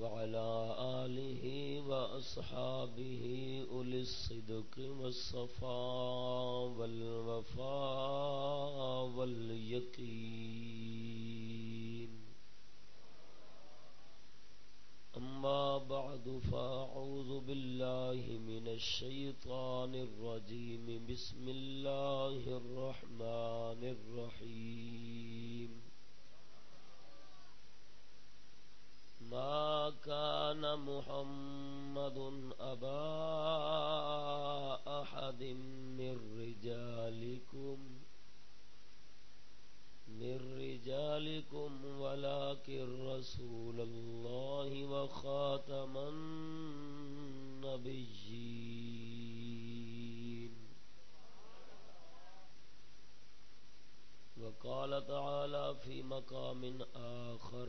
وعلى آله وأصحابه أولي الصدق والصفاء والوفاء واليقين. أما بعد، فأعوذ بالله من الشيطان الرجيم. بسم الله الرحمن الرحيم. ما كان محمد أبا أحد من رجالكم من رجالكم ولكن رسول الله وخاتم النبيين. وقال تعالى في مقام آخر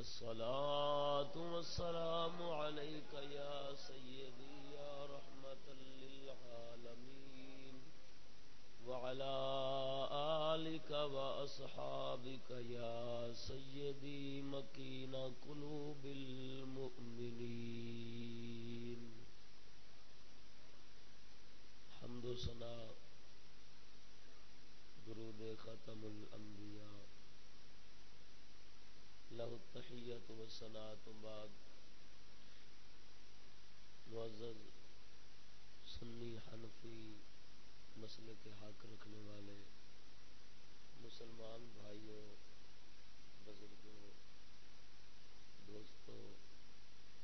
الصلاة والسلام عليك يا سيدي يا رحمة للعالمين وعلى آلك وأصحابك يا سيدي مكين قلوب المؤمنين حمد و سنا درود ختم الأنبياء له التحیت و سنات بعد. معزز، سنی حنفی مسئلے کے حق رکھنے والے مسلمان بھائیوں، بزرگوں، دوستوں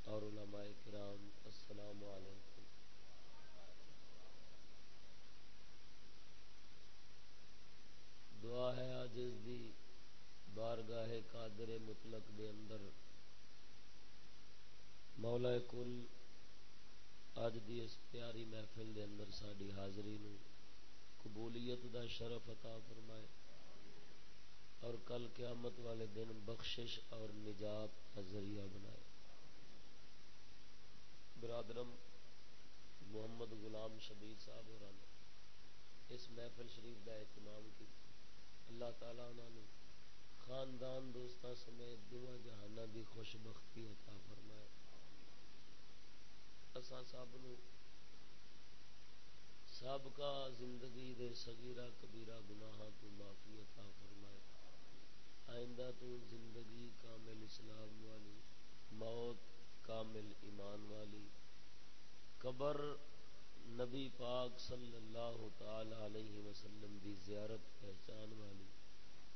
اور علماء کرام، السلام علیکم. دعا ہے آج دی بارگاہ قادر مطلق دے اندر مولا کل اج دی اس پیاری محفل دے اندر ساری حاضری نو قبولیت دا شرف عطا فرمائے اور کل قیامت والے دن بخشش اور نجات کا ذریعہ بنائے۔ برادرم محمد غلام شبیر صاحب اور اس محفل شریف کا اہتمام کی اللہ تعالیٰ انہوں نے خاندان دوستان سمیت دونوں جہانہ دی خوش بختی عطا فرمائے۔ اساں سب نو سابقہ زندگی دے صغیرہ کبیرہ گناہاں تو معافی عطا فرمائے۔ آئندہ تو زندگی کامل اسلام والی، موت کامل ایمان والی۔ قبر نبی پاک صلی اللہ تعالی علیہ وسلم دی زیارت پہچان والی۔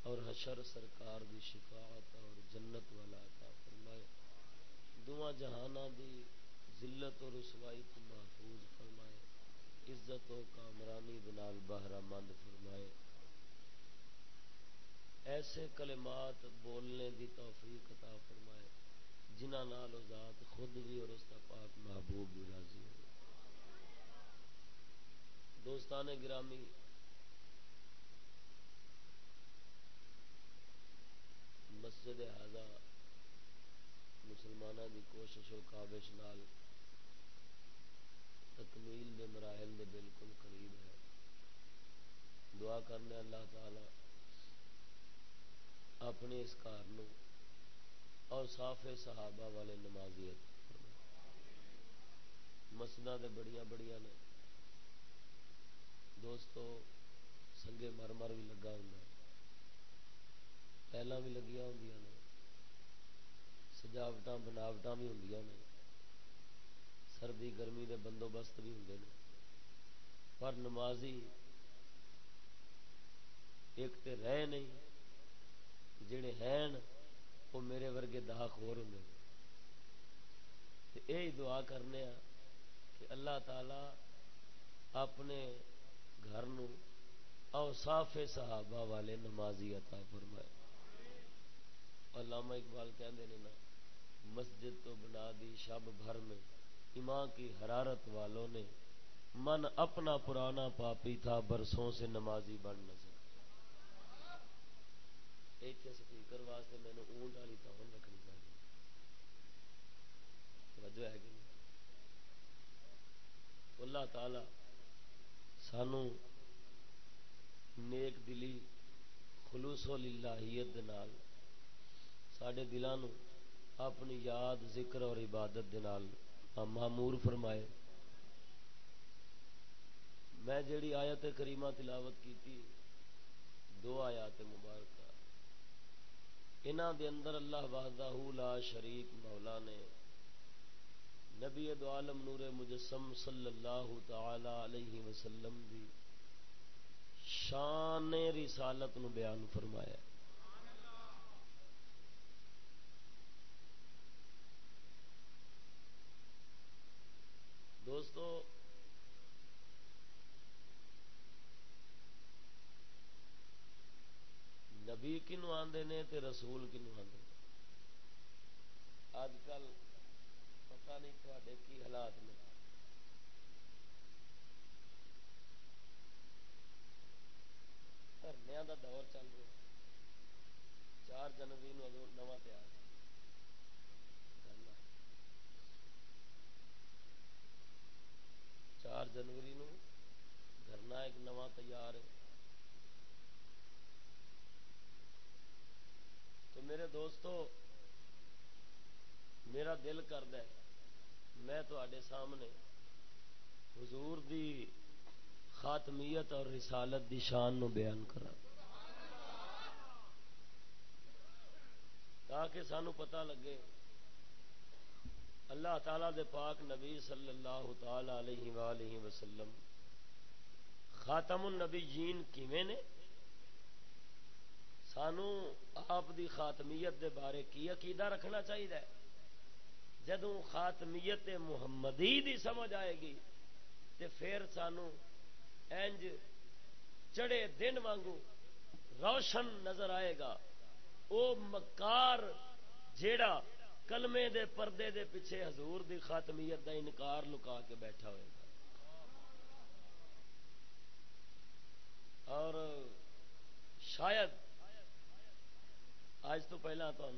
اور حشر سرکار دی شفاعت اور جنت والا عطا فرمائے۔ دعا جہانہ دی ذلت و رسوائی تو محفوظ فرمائے۔ عزت و کامرانی دنال بہرہ مند فرمائے۔ ایسے کلمات بولنے دی توفیق عطا فرمائے جنہ نال ذات خود بھی اور اس کا پاک محبوب بھی راضی ہو۔ دوستان گرامی مسجد ہزا مسلمانوں کی کوشش و کابش نال تکمیل دے مراحل دے بالکل قریب ہے۔ دعا کرنے اللہ تعالی اپنے اس کار اور صاف صحابہ والے نمازیت مسجد دے بڑیاں بڑیاں نے دوستو، سنگے مر مر بھی لگا ہوں پہلے بھی لگیا ہوں نے سجاوٹ بناوٹ بھی ہوں نے سردی گرمی دے بندوبست بھی ہوں پر نمازی ایک تے رہے نہیں جڑے ہیں وہ میرے ورگے داخ ہو رہے یہ دعا کرنے کہ اللہ تعالی اپنے گھر اوصاف صحابہ والے نمازی عطا فرمائے علامہ اقبال کہندے نے نا، مسجد تو بنا دی شب بھر میں ایمان کی حرارت والوں نے، من اپنا پرانا پاپی تھا، برسوں سے نمازی بن نہ سکا ایتھے سپیکر واسطے میں نے اونٹ والی تو رکھنی چاہیے۔ توجہ ہے کہ اللہ تعالی سانو نیک دلی خلوص و للہیت دے نال سڈے دلان اپنی یاد، ذکر اور عبادت دے نال معمور فرمائے۔ میں جیڑی آیت کریمہ تلاوت کی دو آیات مبارکہ۔ انہ دے اندر اللہ وحدہ لا شریک مولا نے نبی دو عالم نور مجسم صلی اللہ تعالی علیہ وسلم دی شان رسالت نو بیان فرمایا۔ دوستو، نبی کنو آدھے نے تے رسول کنو آدھے اج کل پتہ نہیں تے کی حالات نے۔ دھرنیا دا دور چل رہا چار جنوری نو نواں تیار چار جنوری نو دھرنا ایک نواں تیار ہے۔ تو میرے دوستو، میرا دل کرد میں تے سامنے حضور دی خاتمیت اور رسالت دی شان نو بیان کرا تاکہ سانو پتہ لگے اللہ تعالی دے پاک نبی صلی اللہ تعالی علیہ وآلہ وسلم خاتم النبی جین کیویں نے؟ سانو آپ دی خاتمیت دے بارے کی عقیدہ رکھنا چاہیے جدوں خاتمیت محمدی دی سمجھ آئے گی تے پھر سانو اینج چڑے دن وانگو روشن نظر آئے گا۔ او مکار جیڑا کلمے دے پردے دے پیچھے حضور دی خاتمیت دا انکار لکا کے بیٹھا ہوئے گا۔ اور شاید آج تو پہلا تو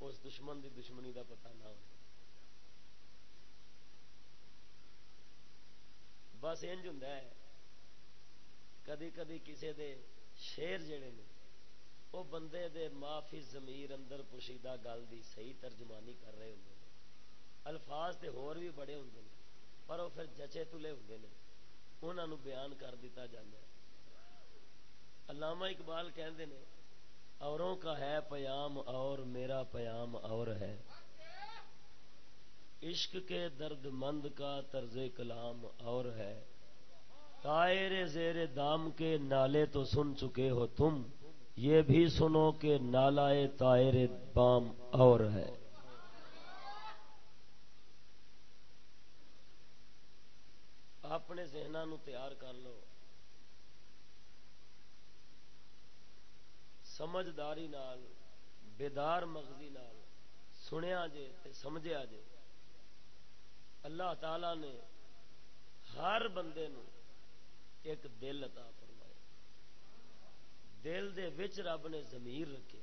اس دشمن دی دشمنی دا پتہ نہ ہو۔ بس انج ہوں کدی کدی کسی دے شیر جڑے نے وہ بندے دے معافی ضمیر اندر پوشیدہ گل دی صحیح ترجمانی کر رہے ہوں الفاظ تے ہور بھی بڑے ہوں پر وہ پھر جچے تلے ہوں انہوں بیان کر دیتا جانا علامہ اقبال کہندے نے، اوروں کا ہے پیام اور میرا پیام اور ہے۔ عشق کے درد مند کا طرز کلام اور ہے۔ تائر زیر دام کے نالے تو سن چکے ہو تم۔ یہ بھی سنو کہ نالا تائر بام اور ہے۔ اپنے ذہنوں تیار کر لو۔ سمجھداری نال، بیدار مغزی نال، سنیا جے تے سمجھیا جے۔ اللہ تعالی نے ہر بندے نو ایک دل عطا دل دے وچ رب نے ضمیر رکھے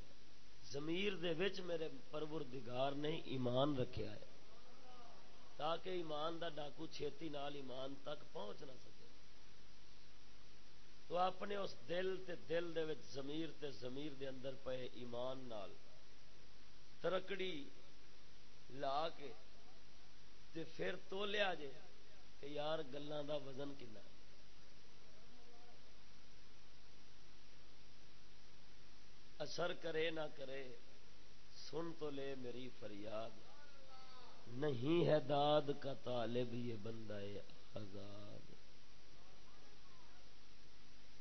ضمیر دے وچ میرے پروردگار نے ایمان رکھیا ہے۔ تاکہ ایمان دا ڈاکو چھیتی نال ایمان تک پہنچ نہ سکے۔ تو اپنے اس دل تے دل دے وچ ضمیر تے ضمیر دے اندر پے ایمان نال ترکڑی لا کے تے پھر تو لیا جے کہ یار گلوں دا وزن کنا۔ اثر کرے نہ کرے، سن تو لے میری فریاد۔ نہیں ہے داد کا طالب یہ بندہ آزاد۔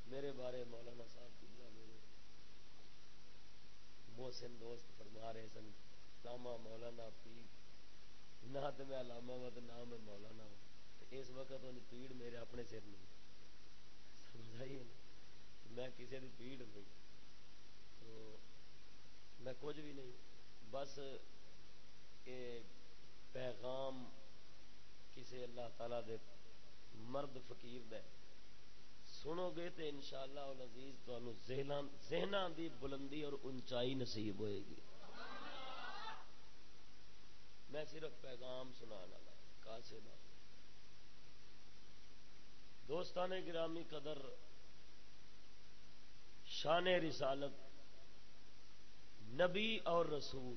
میرے بارے مولانا صاحب کی میرے۔ محسن دوست فرما رہے سن لاما مولانا پی۔ نہ تو میں علامہ ہوا تو نہ میں مولانا ہوں۔ اس وقت ان پیڑ میرے اپنے سر نہیں سمجھائیے میں کسی کی پیڑ نہیں۔ میں کچھ بھی نہیں، بس پیغام کسی اللہ تعالی دے مرد فقیر دے۔ سنو گے تو ان شاء اللہ عزیز ذہن دی بلندی اور اونچائی نصیب ہوئے گی۔ میں صرف پیغام سنا والا کاسے دوستان گرامی، قدر شان رسالت نبی اور رسول۔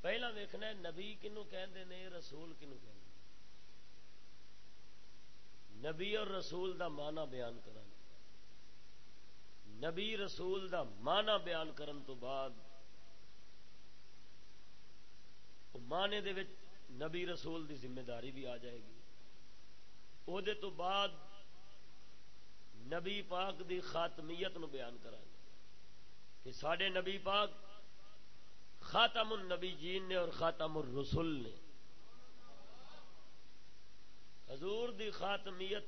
پہلا ویکنا نبی کنو کہ رسول کنو کہ نبی اور رسول دا مانا بیان کرنا نبی رسول دا مانا بیان کرن تو بعد مانے دے وچ نبی رسول دی ذمہ داری بھی آ جائے گی۔ او دے تو بعد نبی پاک دی خاتمیت نو بیان کرا کہ سڈے نبی پاک خاتم النبی جین نے اور خاتم الرسول نے حضور دی خاتمیت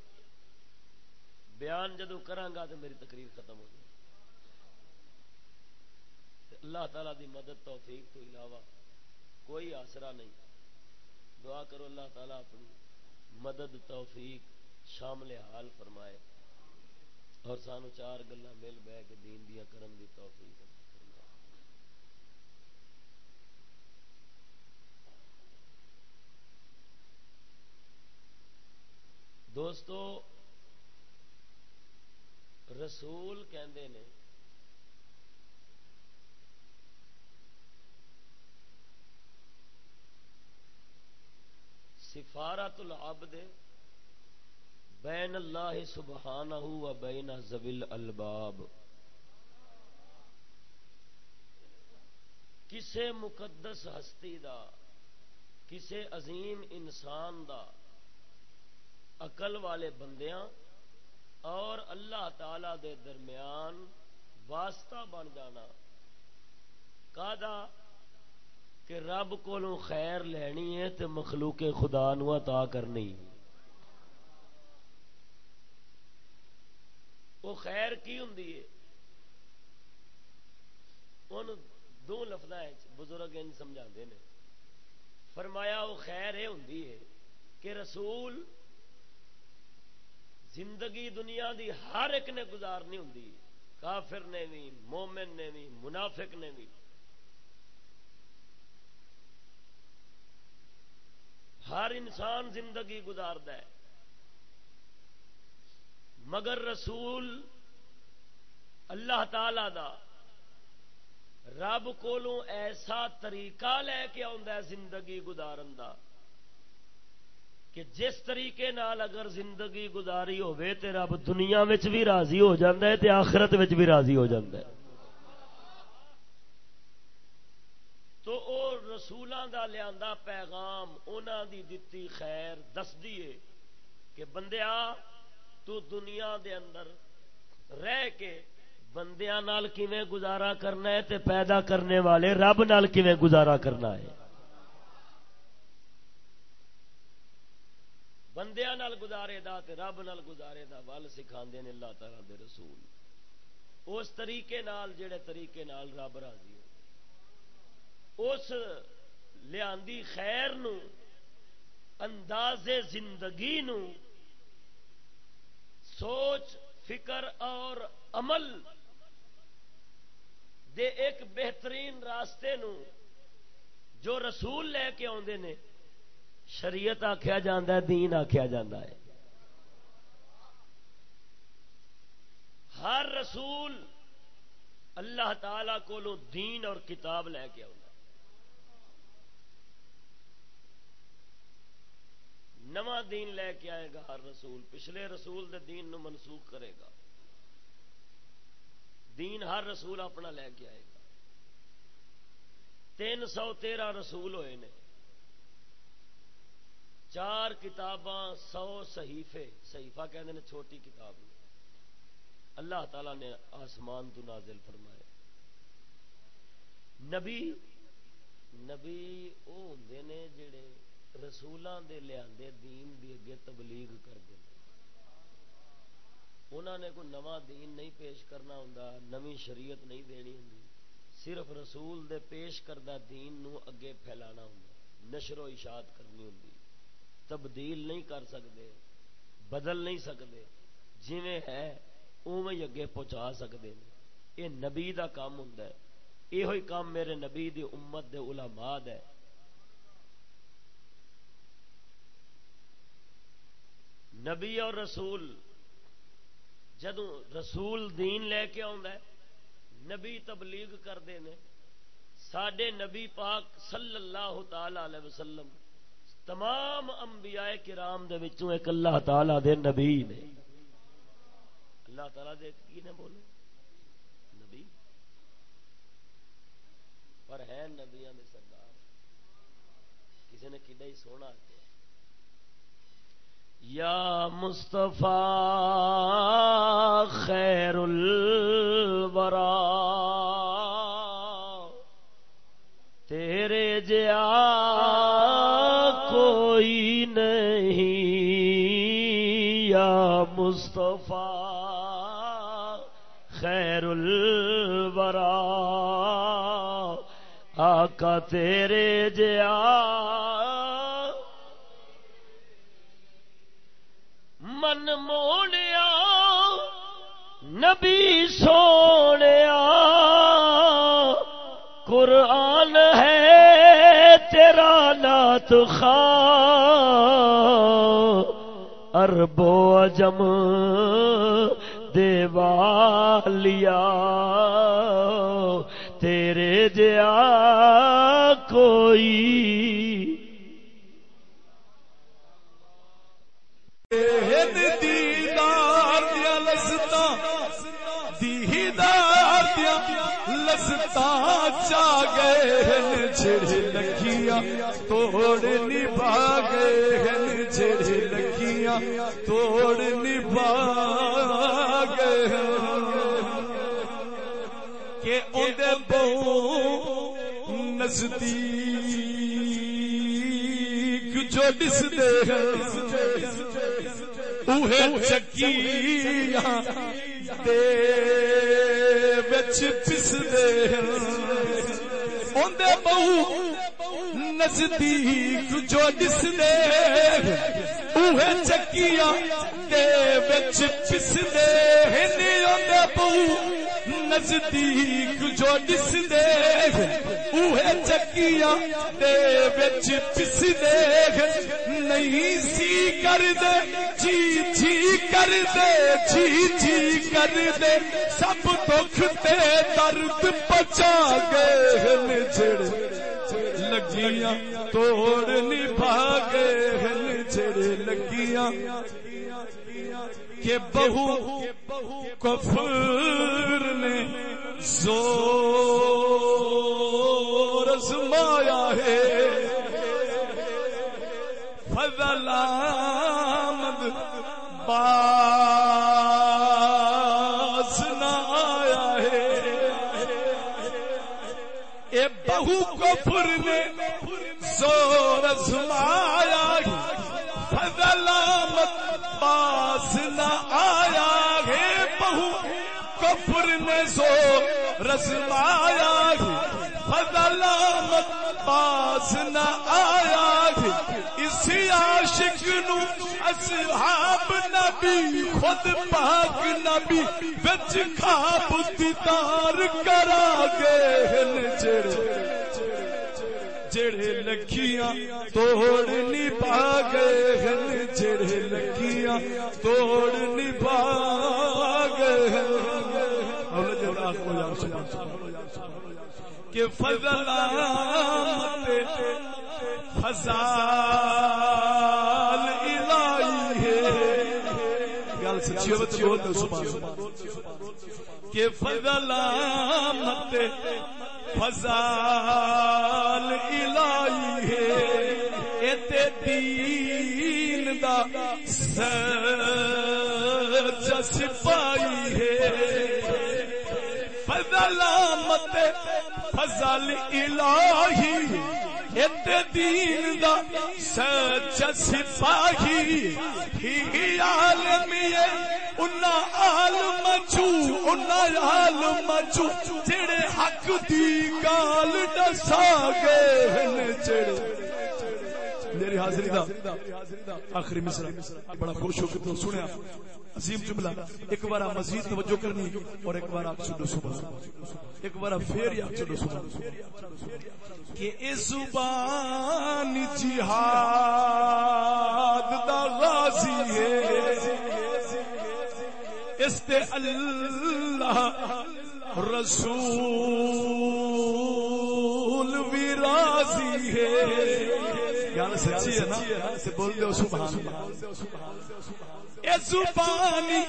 بیان جدو کرانگا تو میری تقریر ختم ہو جائے۔ اللہ تعالی دی مدد توفیق تو علاوہ کوئی آسرا نہیں۔ دعا کرو اللہ تعالیٰ اپنی مدد توفیق شامل حال فرمائے۔ اور سانو چار گلا مل بہ کے دین دیا کرن دی توفیق دوستو، رسول کہندے نے سفارت العبد بین اللہ سبحانہ و بین زبل الباب کسے مقدس ہستی دا، کسے عظیم انسان دا عقل والے بندیاں اور اللہ تعالی دے درمیان واسطہ بن جانا۔ کا کہ رب کو خیر لینی ہے تو مخلوق خدا نو عطا کرنی۔ وہ خیر کی ہوں ان دو لفظ بزرگ سمجھا نے۔ فرمایا وہ خیر یہ ہوں کہ رسول زندگی دنیا دی ہر ایک نے گزارنی ہوں کافر نے بھی، مومن نے بھی، منافق نے بھی۔ ہر انسان زندگی گزارد ہے۔ مگر رسول اللہ تعالی دا رب کو ایسا طریقہ لے کے آ زندگی گزارن دا کہ جس طریقے نال اگر زندگی گزاری ہوے تے رب دنیا بھی راضی ہو جاندہ ہے تے آخرت بھی راضی ہو جاندہ ہے۔ تو او رسولوں دا لیا پیغام انہوں دی دتی خیر دس دیے کہ بندیا تو دنیا دے اندر رہ کے بندیاں نال کیویں گزارا کرنا ہے تے پیدا کرنے والے رب نال کیویں گزارا کرنا ہے؟ بندیا نال گزارے دا تے رب نال گزارے دا ول سکھا نے اللہ تعالی دے رسول۔ اس طریقے نال جڑے طریقے نال رب راضی ہو۔ اس لیا خیر نو انداز زندگی نو سوچ، فکر اور عمل دے ایک بہترین راستے نو جو رسول لے کے آدھے نے، شریعت آخیا جا دین آخیا جا ہر رسول اللہ تعالی کو دین اور کتاب لے کے آؤں نواں دین لے کے آئے گا، ہر رسول، پچھلے رسول دے دین نو منسوخ کرے گا۔ دین ہر رسول اپنا لے کے آئے گا۔ تین سو تیرہ رسول ہوئے نے۔ چار کتاباں، سو صحیفے، صحیفہ کہتے ہیں چھوٹی کتاب اللہ تعالی نے آسمان تو نازل فرمائے۔ نبی نبی وہ ہوں نے جڑے رسولوں دے لیا دین دی اگے تبلیغ کرتے انہوں نے کوئی نواں دین نہیں پیش کرنا ہوں نوی شریعت نہیں دینی ہوں صرف رسول دے پیش کردہ دین نو اگے پھیلانا ہوں نشر و اشاعت کرنی ہوں تبدیل نہیں کر سکتے بدل نہیں سکتے جویں ہے اوے اگے پہنچا سکتے ہیں یہ نبی دا کام ہوں یہ کام میرے نبی دی امت دے علماء ہے۔ نبی اور رسول جدو رسول دین لے کے نبی تبلیغ کرتے ہیں سڈے نبی پاک صلی اللہ تعالی علیہ وسلم، تمام انبیاء کرام دے وچوں ایک اللہ تعالی دے نبی نے۔ اللہ تعالی دے کی نے بولو نبی۔ پر ہے نبیاں دے سردار۔ کسی نے کڈا ہی سونا یا مصطفیٰ خیر الورا، تیرے جیا کوئی نہیں، یا مصطفیٰ خیر الورا، آقا تیرے جیا من موڑیا نبی سونے قرآن ہے تیرا نات خان اربو اجم دیوالیا تیرے جیا کوئی دیدار دیا لستا دیدار دیا لستا چا گئے چھڑ لکھیاں توڑ نبھا گئے چھڑ لکھیاں توڑ نبھا گئے کہ اندے بہو نزدیک جو ڈس دے ہیں۔ اوہے چکیاں دے وچ پس دے اوندے بہو نزدیک جو ڈس دے اوہے چکیاں دے وچ پس دے ہنی اوندے بہو نزدیک جو ڈس دے اوہے چکیاں دے وچ پس دے نہیں سی کر دے جی جی کر دے جی جی کر دے۔ سب دکھ تے درد پچا گئے نچڑ لگیاں توڑ نبھا گئے نچڑ لگیاں کہ بہو کفر نے زور رسمایا ہے۔ فضلہ ہے بہو کفر نے سو رسمایا ہے فضل پاس نہ آیا اسی عاشق نو اصحاب نبی، خود پاک نبی بچ خواب دیدار کرا گے جڑے جڑے لکھیاں توڑ نبا گئے ہیں جڑے لکھیاں توڑ نبا کہ فضل فضال الہی ہے۔ گل سچی ہوت بول دو سبحان کہ فضل آمد فضال الہی ہے۔ سچ سپائی ہے۔ فضل آمد فضل الہی ایتے دین دا سچ سپاہی ہی عالمی ہے انا عالم چو انا عالم چو۔ جڑے حق دی گال دسا گئے جڑے میری حاضری دا۔ آخری مصرا بڑا خوش ہو کے تو سنیا۔ عظیم جملہ۔ ایک بار مزید توجہ کرنی اور ایک بار آپ چلو صبح۔ ایک بار پھر یا چلو صبح۔ کہ اے زبان جہاد دا غازی ہے۔ اس تے اللہ رسول بھی راضی ہے۔ گل سچی ہے نا؟ بول دو سبحان اے زبانی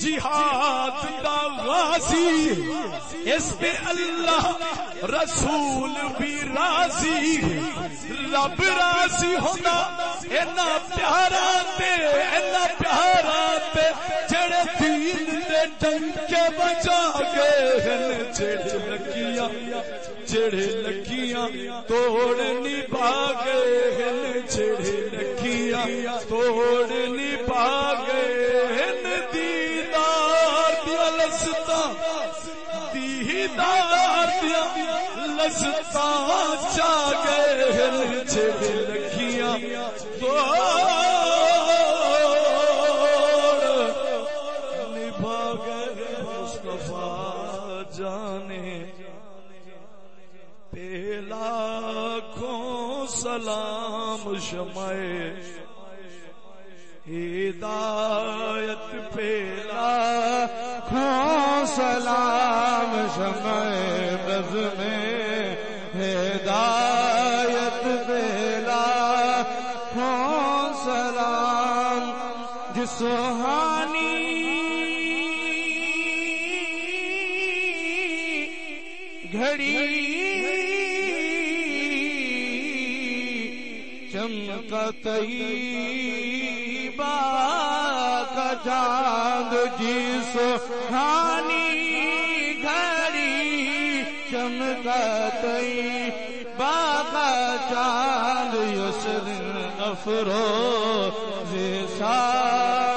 جہاد دا غازی اس پہ اللہ رسول بھی راضی۔ رب راضی ہونا اینا پیارا تے اینا پیارا تے جڑے دین دے ڈنکے بجا گئے ہیں جڑے لکیاں جڑے لکیاں توڑ نبا گئے ہیں جڑے لکیاں توڑ نبا گئے ہیں دیدار دیا لستا دیدار دیا لستا چا گئے ہیں جڑے لکیاں سلام شمع ہدایت پیلا کھو ہاں، سلام شمع بز میں ہدایت بیلا کھو ہاں، سلام جس ہانی گھڑی چمکت با کا چاند جس ہانی گھڑی چمکت با کا چاند یسر افرو جیسا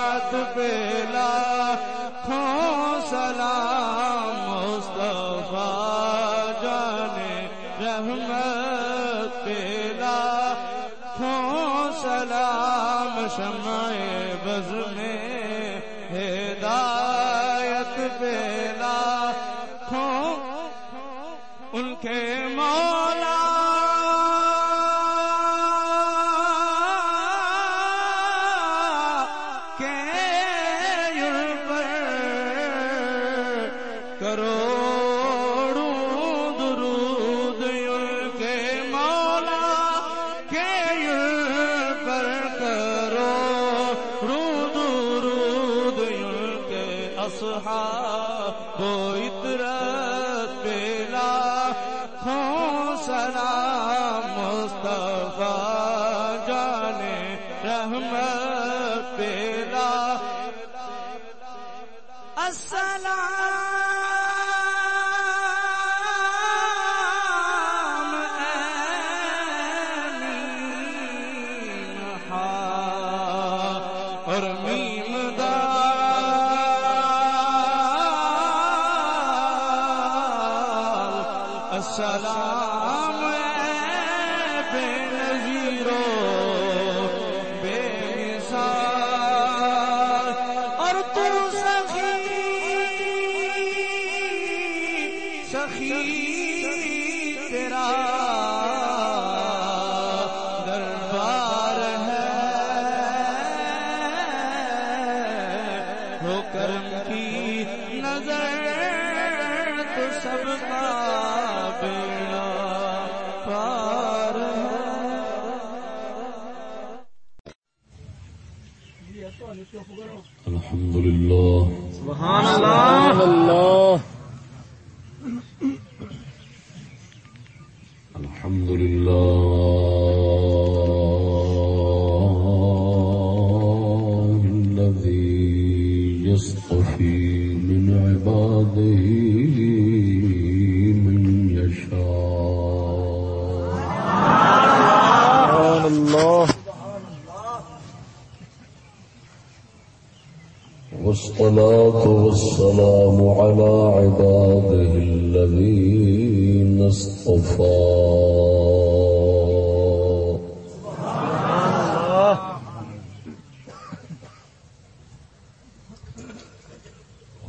والصلاة والسلام على عباده الذين اصطفى.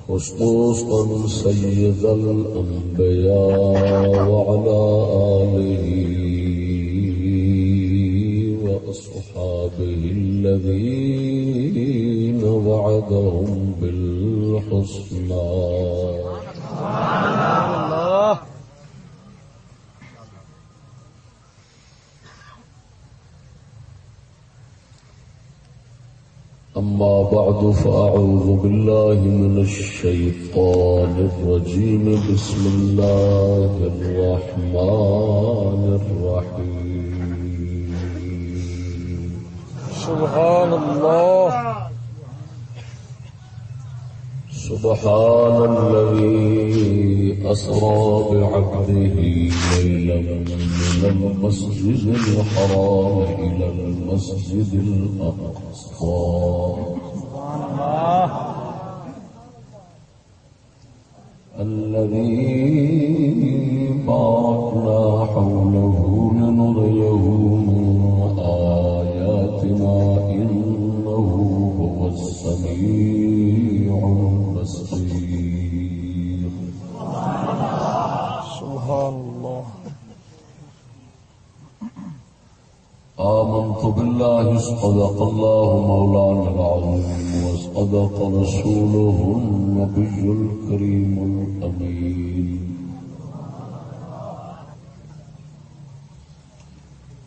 خصوصا سيد الأنبياء وعلى آله الذين وعدهم بالحسنى. أما بعد فأعوذ بالله من الشيطان الرجيم. بسم الله الرحمن الرحيم. سبحان اللہ سبحان الذي أسرى بعبده ليلا من المسجد الحرام إلى المسجد الأقصى. الذي باركنا حوله لنريه آمنت بالله صدق الله مولانا العظيم وصدق رسوله النبي الكريم الأمين.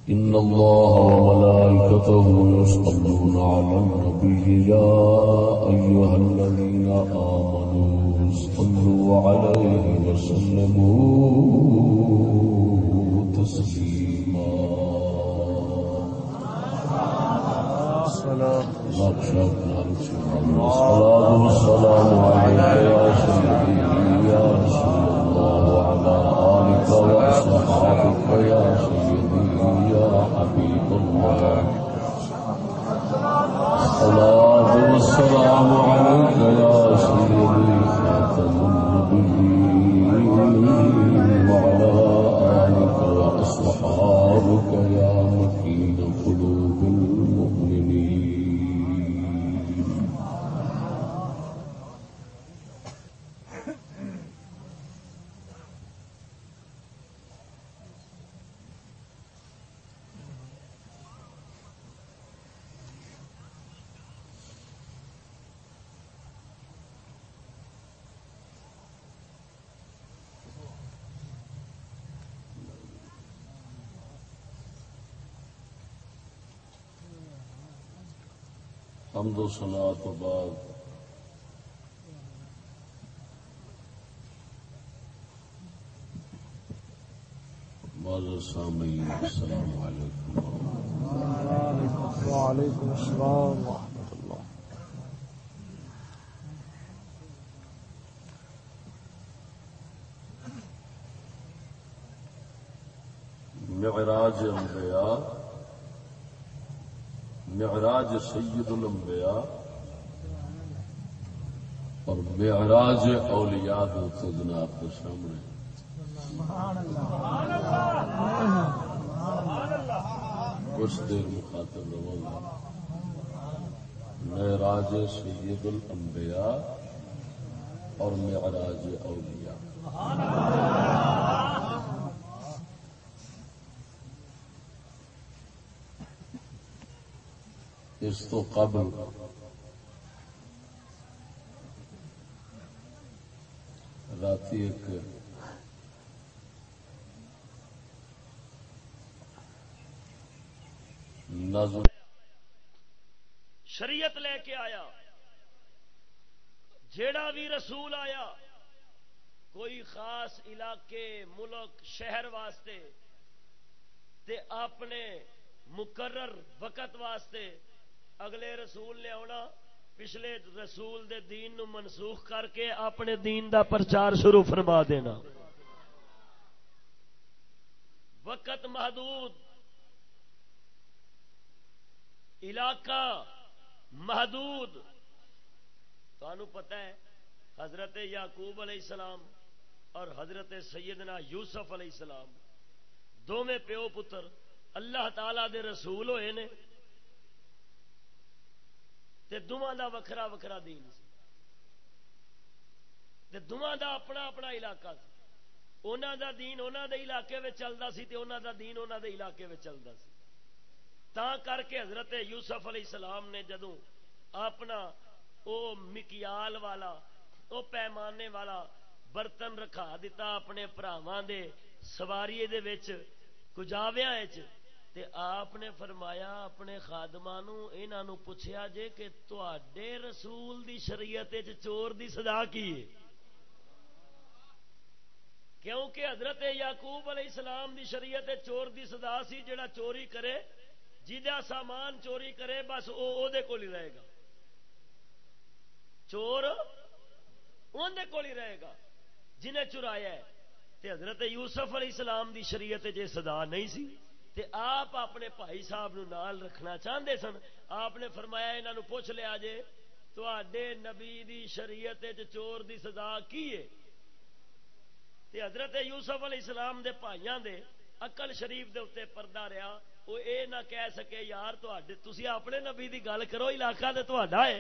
إن الله وملائكته يصلون على النبي يا أيها الذين آمنوا صلوا عليه وسلموا. سلام والسلام. عليك يا سيدي يا رسول الله وعلى آلك وأصحابك يا سيدي يا حبيب الله الصلاة والسلام عليك يا حمد و سنا تو بعد. معذر سامعین السلام علیکم وعلیکم السلام ورحمۃ اللہ. معراج انبیاء معراج سید الانبیاء اور معراج اولیاء دوتے جناب کے سامنے۔ کچھ دیر مخاطب رہوں گا۔ معراج سید الانبیاء اور معراج اولیاء۔ اس تو قبل رات ایک نظم شریعت لے کے آیا۔ جیڑا بھی رسول آیا، کوئی خاص علاقے، ملک، شہر واسطے، تے اپنے مقرر وقت واسطے اگلے رسول نے آنا پچھلے رسول دے دین نو منسوخ کر کے اپنے دین دا پرچار شروع فرما دینا۔ وقت محدود، علاقہ محدود۔ تو پتہ ہے، حضرت یعقوب علیہ السلام اور حضرت سیدنا یوسف علیہ السلام دو میں پیو پتر اللہ تعالی دے رسول ہوئے نے۔ تے دونوں دا وکھرا وکھرا دین سی۔ تے دونوں دا اپنا اپنا علاقہ سی۔ اونا دا دین اونا دے علاقے میں چلتا سی تے اونا دا دین اونا دے علاقے میں چلتا سی۔ تا کر کے حضرت یوسف علیہ السلام نے جدو اپنا او مکیال والا، او پیمانے والا برتن رکھا دیتا اپنے پراواں دے سواری دے وچ کجاویاں وچ تے آپ نے فرمایا اپنے خادمان انہوں پوچھا جے کہ تے رسول دی شریعت چور دی سزا کی ہے؟ کیونکہ حضرت یعقوب علیہ السلام دی شریعت چور دی سزا سی جڑا چوری کرے جا سامان چوری کرے، بس وہ کول ہی رہے گا۔ چور اندر کول ہی رہے گا، جنہیں چرایا ہے۔ تے حضرت یوسف علیہ السلام دی شریعت جے سزا نہیں سی۔ تے آپ اپنے بھائی صاحب نو نال رکھنا چاہتے سن۔ آپ نے فرمایا انہوں پوچھ لیا جے تے نبی دی شریعت چور دی سزا کی ہے؟ تے حضرت یوسف علیہ السلام دے بھائیاں دے اقل شریف دے اتنے پردہ رہا وہ اے نہ کہہ سکے، یار تھی اپنے نبی دی گل کرو، علاقہ دے تا ہے۔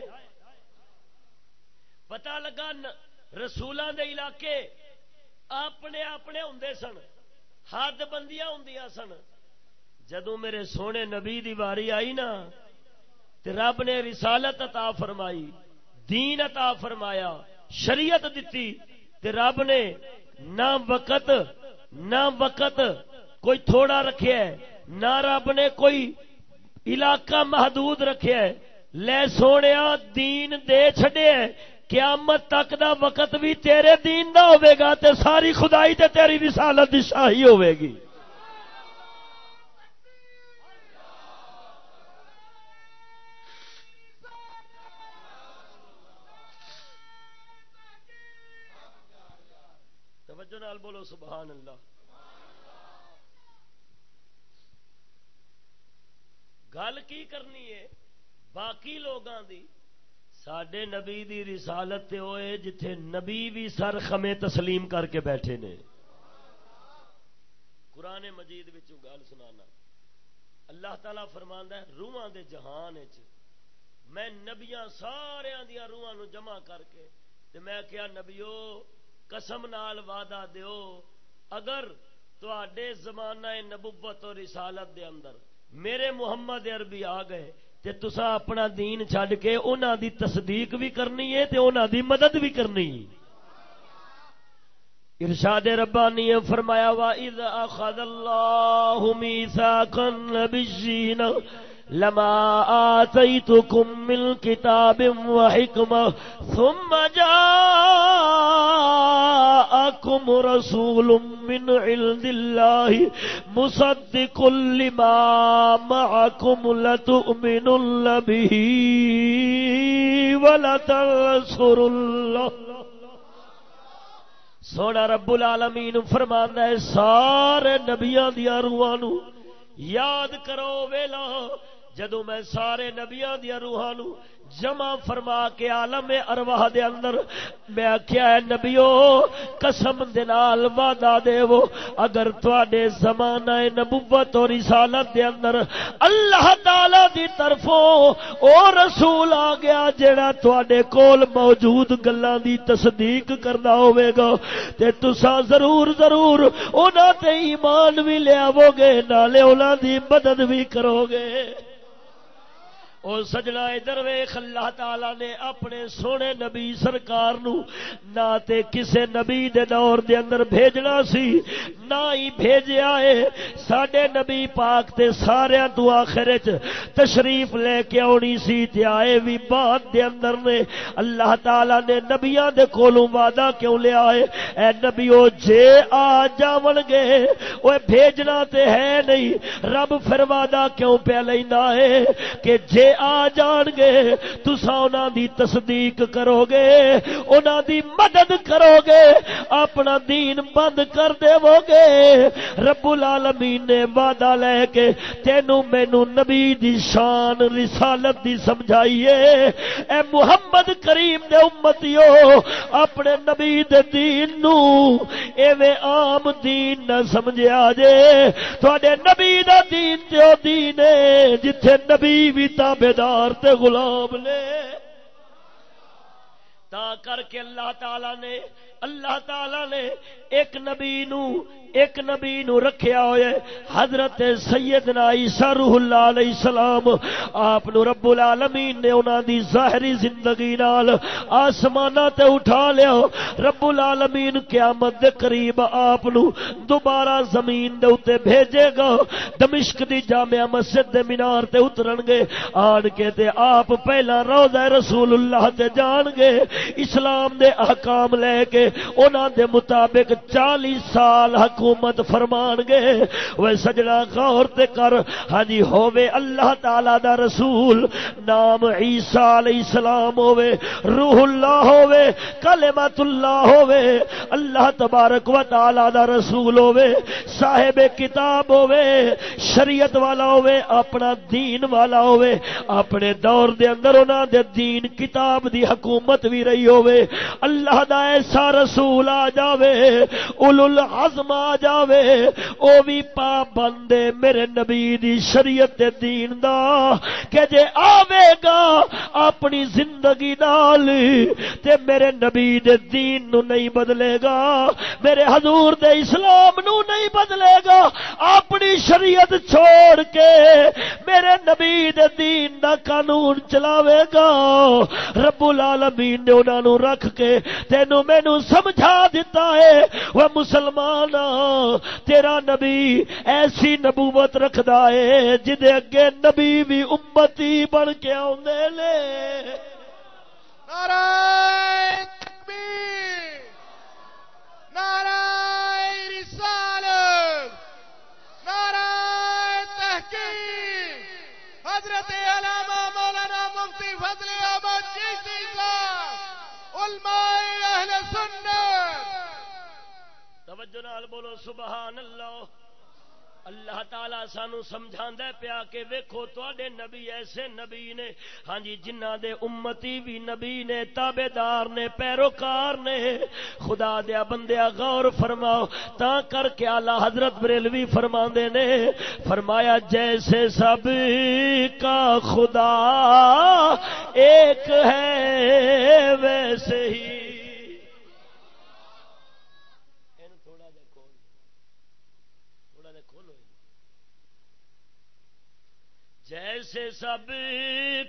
پتا لگا رسولوں دے علاقے اپنے اپنے ہوں سن حد بندیاں ہوں سن۔ جدو میرے سونے نبی دی واری آئی نا، تے رب نے رسالت عطا فرمائی، دین عطا فرمایا، شریعت دیتی تے رب نے نہ وقت نہ وقت کوئی تھوڑا رکھے نہ رب نے کوئی علاقہ محدود رکھے لے سونے دین دے چھڈے قیامت تک دا وقت بھی تیرے دین دا ہوئے گا، تے ساری خدائی تے تیری رسالت دی شاہی ہوئے گی۔ بولو سبحان اللہ۔ گل کی کرنی ہے؟ باقی لوگوں دی۔ سڈے نبی دی رسالت ہوئے جتھے نبی بھی سر خمے تسلیم کر کے بیٹھے نے۔ قرآن مجید گل سنانا۔ اللہ تعالی فرماندہ ہے، روحاں دے جہان میں نبیاں سارے دیا روحاں جمع کر کے تے میں کیا نبیو قسم نال وعدہ دیو، اگر تے زمانہ نبوت اور رسالت دے اندر میرے محمد عربی آ گئے، تے تسا اپنا دین چھڈ کے انہاں دی تصدیق بھی کرنی ہے تے انہاں دی مدد بھی کرنی ارشاد ربانی فرمایا وا اذ اخذ اللہ میثاق النبیین لما آتيتكم من كتاب وحكمة ثم جاءكم رسول من عند الله مصدق لما معكم لتؤمنن به ولتنصر الله سونا رب العالمین فرمانا ہے، سارے نبیاں دیا روحاں یاد کرو، ویلا جدو میں سارے نبیا دیا روحان جمع فرما کے عالم ارواح دے اندر میں آخیا ہے نبیو، قسم دے نال وعدہ دے وہ اگر تواڈے زمانہ نبوت اور رسالت دے اندر اللہ تعالی دی طرفوں او رسول آ گیا جڑا تواڈے کول موجود گلاں دی تصدیق کرنا ہوے گا، تے تساں ضرور ضرور انہاں تے ایمان بھی لیاو گے، نالے انہاں دی مدد بھی کرو گے۔ او سجنا ادھر ویخ اللہ تعالی نے اپنے سونے نبی سرکار نو نہ تے کسے نبی دے دور دے اندر بھیجنا سی، نہ ہی بھیجیا ہے۔ ساڈے نبی پاک تے سارے تو آخر تشریف لے کے آنی سی تے آئے بھی بعد دے اندر نے۔ اللہ تعالی نے نبیاں دے کولوں وعدہ کیوں لیا ہے؟ اے نبیو، جے آ جاون گے اوے بھیجنا تے ہے نہیں۔ رب پھر وعدہ کیوں پہ لینا ہے کہ جے آ جان گے تسا دی تصدیق کرو گے انہوں دی مدد کرو گے، اپنا دین بند کر دے گے۔ رب العالمین نے وعدہ لے کے تینو مینو نبی دی شان، رسالت دی سمجھائیے اے محمد کریم دے امتیو، اپنے نبی دے دین نو ایویں عام دین نہ سمجھا جے۔ تھوڑے نبی دا دین تے او دین ہے، جتھے نبی بھی تابع دار تے غلام نے۔ تا کر کے اللہ تعالی نے، اللہ تعالی نے ایک نبی نو ایک نبی نو رکھیا ہوئے، حضرت سیدنا عیسیٰ روح اللہ علیہ السلام، آپ نو رب العالمین نے انہاں دی ظاہری زندگی نال آسمانہ تے اٹھا لیا۔ رب العالمین قیامت دے قریب آپ نو دوبارہ زمین دے اتے بھیجے گا۔ دمشق دی جامعہ مسجد دے منار تے اترن گے۔ آن کے تے آپ پہلا روضہ رسول اللہ تے جان گے۔ اسلام دے احکام لے کے انہاں دے مطابق چالیس سال حکومت حکومت فرمان گے، وہ سجنا غور تے کر ہاں جی ہووے اللہ تعالی دا رسول، نام عیسیٰ علیہ السلام ہووے، روح اللہ ہووے کلمت اللہ ہووے، اللہ تبارک و تعالی دا رسول ہووے، صاحب کتاب ہووے، شریعت والا ہووے، اپنا دین والا ہووے، اپنے دور دے اندر انہاں دے دین کتاب دی حکومت بھی رہی ہووے، اللہ دا ایسا رسول آ جاوے، اولو العظم آ جاوے، او بھی پا بندے میرے نبی دی شریعت دین دا۔ کہ جے آوے گا اپنی زندگی نال تے میرے نبی دے دین نو نہیں بدلے گا، میرے حضور دے اسلام نو نہیں بدلے گا۔ اپنی شریعت چھوڑ کے میرے نبی دے دین دا قانون چلاوے گا۔ رب العالمین نے انہاں نو رکھ کے تینو مینو سمجھا دیتا ہے، وہ مسلمان تیرا نبی ایسی نبوت رکھدا ہے جدے اگے نبی بھی امتی بن کے آدھے لے نعرہ رسالت۔ نعرہ تحقیق۔ حضرت علامہ مولانا مفتی فضل احمد چیشتی صاحب، علماء اہل سنت۔ توجہ نال بولو، سبحان اللہ۔ اللہ تعالی سانو سمجھا پیا کہ ویکھو تے نبی ایسے نبی نے ہاں جی جنہ دے امتی بھی نبی نے تابے دار نے، پیروکار نے۔ خدا دیا بندیا، غور فرماؤ۔ تا کر کے آلہ حضرت بریلوی فرما نے، فرمایا، جیسے سب کا خدا ایک ہے، ویسے ہی جیسے سب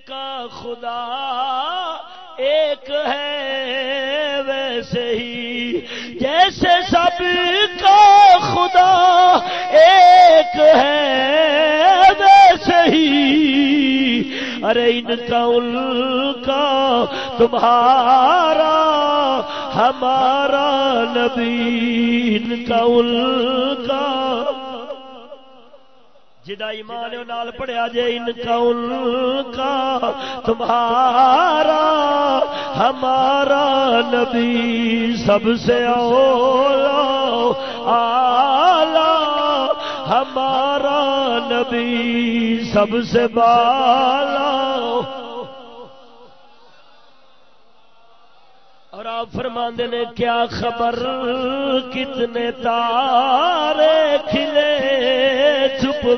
کا خدا ایک ہے، ویسے ہی۔ جیسے سب کا خدا ایک ہے، ویسے ہی۔ ارے ان کا ان کا تمہارا، ہمارا نبی، ان کا ان کا۔ جدا ایمان نال پڑھیا جے ان کا ان کا، تمہارا، ہمارا نبی سب سے اولا، آلہ، ہمارا نبی سب سے بالا۔ اور آپ فرماندے نے، کیا خبر، کتنے تارے کھلے چھپ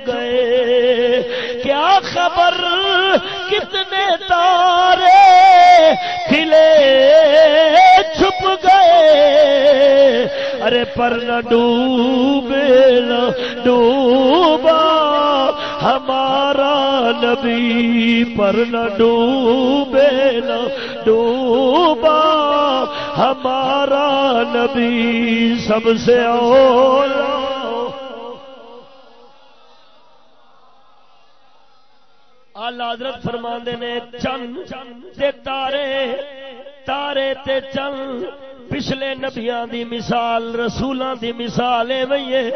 گئے۔ کیا خبر؟ کتنے تارے کھلے چھپ گئے۔ ارے پر نہ ڈوبے، نہ ڈوبا۔ ہمارا نبی پر نہ ڈوبے، نہ ڈوبا۔ ہمارا نبی سب سے اولا۔ آلہ حضرت فرما نے چند تے تارے تارے تے چند پچھلے نبیاں دی مثال، رسولاں دی مثال ایویں ہے۔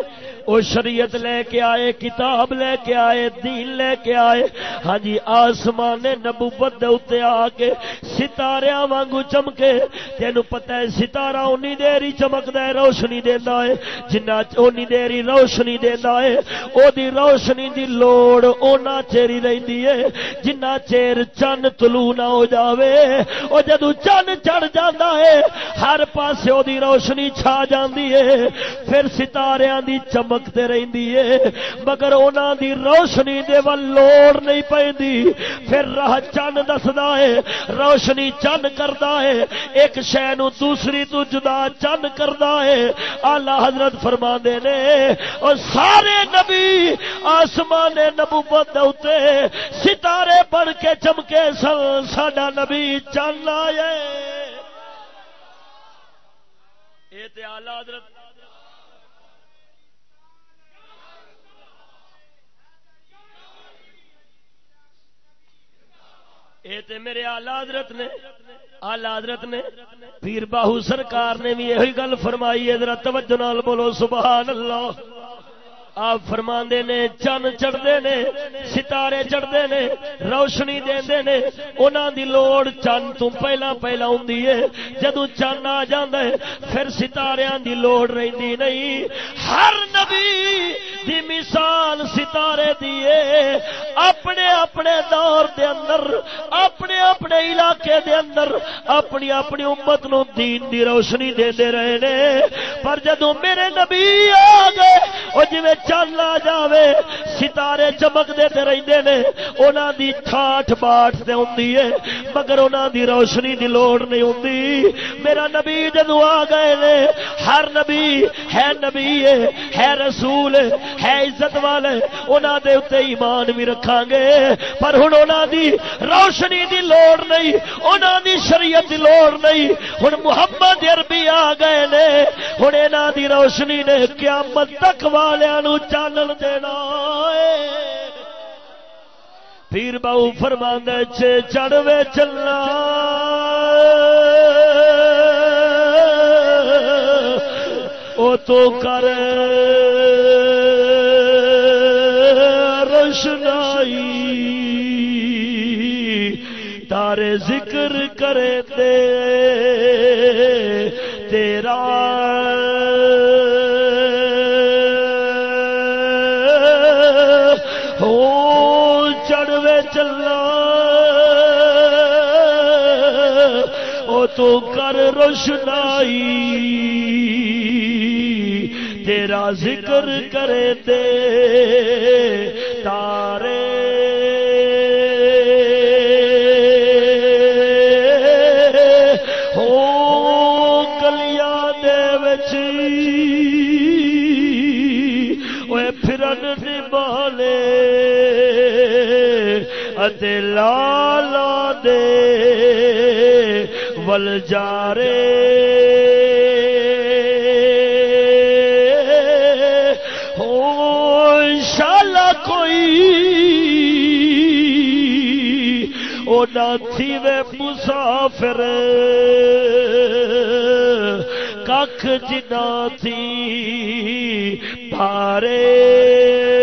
او شریعت لے کے آئے، کتاب لے کے آئے، دین لے کے آئے۔ ہاں جی آسمان نبوت دے اوتے آ کے ستاریاں وانگو چمکے۔ تینو پتہ ہے، ستارہ اونی دیر ہی چمکدا ہے، روشنی دیندا ہے۔ جنہ اونی دیر ہی روشنی دیندا ہے، او دی روشنی دی لوڑ اونا چیری رہندی ہے۔ جنہ چیر چن طلوع نہ ہو جاوے، او جدو چن چڑھ جاندا ہے، ہر پاسے او دی روشنی چھا جاندی ہے، پھر ستاریاں دی چمکتے رہندی ہے۔ مگر انہاں دی روشنی دے ول لوڑ نہیں پیندی پھر راہ چن دسدا ہے، روشنی چن کردا ہے۔ ایک شے نو دوسری تو جدا چن کردا ہے۔ اعلی حضرت فرماندے نے، او سارے نبی آسمان نبوت دے اوتے ستارے بن کے چمکے سن، ساڈا نبی چن آئے یہ تو آلہ حضرت یہ تے میرے آلہ حضرت نے آلہ حضرت نے، پیر باہو سرکار نے بھی یہی گل فرمائی ہے، ذرا توجہ نال بولو، سبحان اللہ۔ آپ فرما نے، چن چڑھتے نے، ستارے چڑھتے نے، روشنی دے نے انہوں دی لوڑ چن تو پہلا پہلا ہوں جدو چن آ جائے پھر ستاریاں دی لوڑ رہی نہیں۔ ہر نبی دی مثال ستارے دیے اپنے اپنے دور دے اندر، اپنے اپنے علاقے دے اندر، اپنی اپنی امت نو دین دی روشنی دے دے رہے نے۔ پر جدو میرے نبی آ گئے وہ جی چل آ جائے ستارے چمکتے رہتے نے۔ انہوں دی ٹھاٹ باٹ سے ہوتی ہے مگر انہوں دی روشنی دی لوڑ نہیں ہوتی میرا نبی جدو آ گئے نے، ہر نبی ہے نبی ہے رسول ہے عزت والے انہوں دے اتنے ایمان بھی رکھا گے۔ پر ہوں انہوں دی روشنی دی لوڑ نہیں انہوں دی شریعت دی لوڑ نہیں۔ ہوں محمد عربی آ گئے نے ہوں یہاں دی روشنی نے قیامت تک والوں چانن دینا پیر باؤ فرماند چڑھوے چلنا۔ او تو کر روشنائی۔ تارے ذکر کرے دے۔ تیرا تو کر روشنائی، تیرا ذکر کرے دے تارے۔ ہو کلیا دے بچی وہ پھرن نبالے اتے ول ہو شالا کوئی او نہ تھی وے مسافر۔ کھ جنا تھی بھارے۔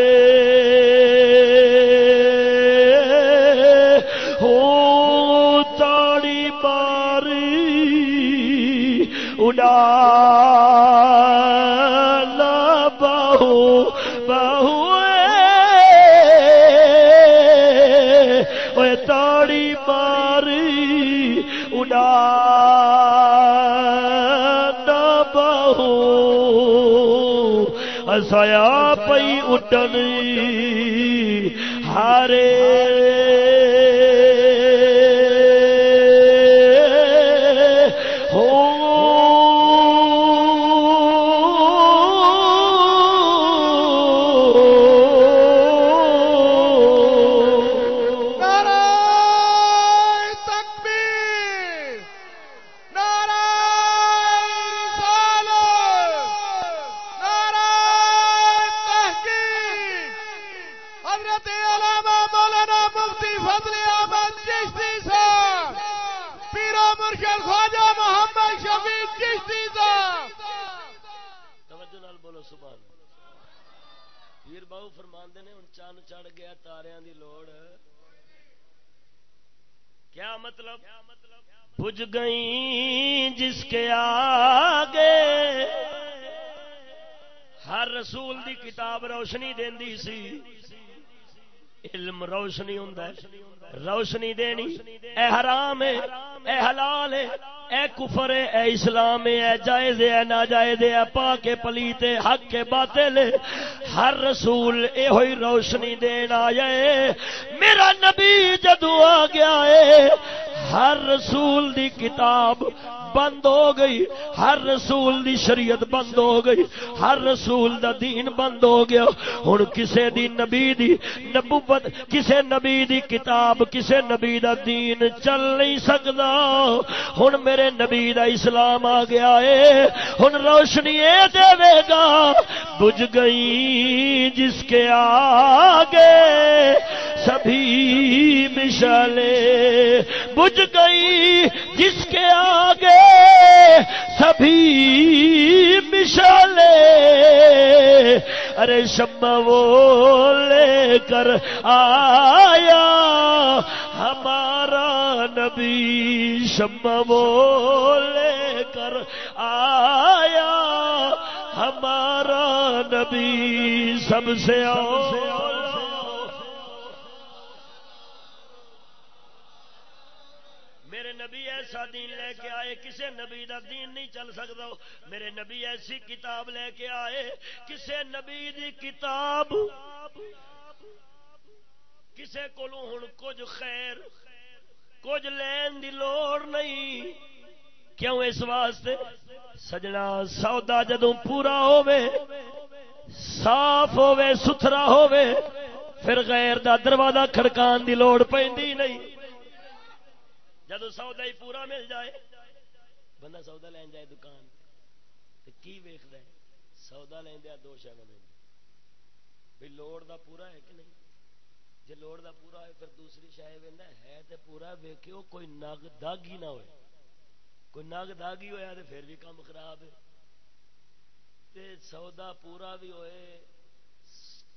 لا بہو بہو اے تاڑی ماری اڈا بہو ہسایا پئی اڈن ہارے روشنی دیندی سی۔ علم روشنی ہوں روشنی دینی۔ اے حرام ہے، اے حلال ہے، اے کفر ہے، اے اسلام ہے، اے جائز ہے، اے ناجائز ہے، اے پاک ہے، پلیت ہے، حق ہے، باطل ہے۔ ہر رسول اے ہوئی روشنی دین آیا ہے۔ میرا نبی جدو آ گیا ہے ہر رسول دی کتاب بند ہو گئی، ہر رسول دی شریعت بند ہو گئی، ہر رسول دا دین بند ہو گیا۔ ہن کسے دی نبی دی نبوت، کسے نبی دی کتاب، کسے نبی دا دین چل نہیں سکدا۔ ہن میرے نبی دا اسلام آ گیا ہے ہن روشنی اے دے گا۔ بج گئی جس کے آگے سبھی مشالے بج گئی جس کے آگے سبھی مشالے ارے شما وہ لے کر آیا ہمارا نبی۔ شما وہ لے کر آیا ہمارا نبی۔ سب سے اولا ایسا دین لے کے آئے، کسے نبی دا دین نہیں چل سکتا۔ میرے نبی ایسی کتاب لے کے آئے، کسے نبی دی کتاب، کسے کو ہوں کچھ خیر، کچھ لین دی لوڑ نہیں۔ کیوں اس واسطے؟ سجنا سودا جدوں پورا ہووے، صاف ہووے، ستھرا ہووے، پھر غیر دا دروازہ کھڑکان دی لوڑ پیندی نہیں۔ جدو سودا ہی پورا مل جائے، بندہ سودا لین جائے دکان تو کی ویخد سودا لیندیا دو شہر بھی لوڑ دا پورا ہے کہ نہیں؟ جی لوڑ دا پورا ہے پھر دوسری شاید وہدا ہے تو پورا ویکو کوئی نگ داگی نہ ہوئے۔ کوئی نگ داگی ہویا تو پھر بھی کام خراب ہے۔ تے سودا پورا بھی ہوئے،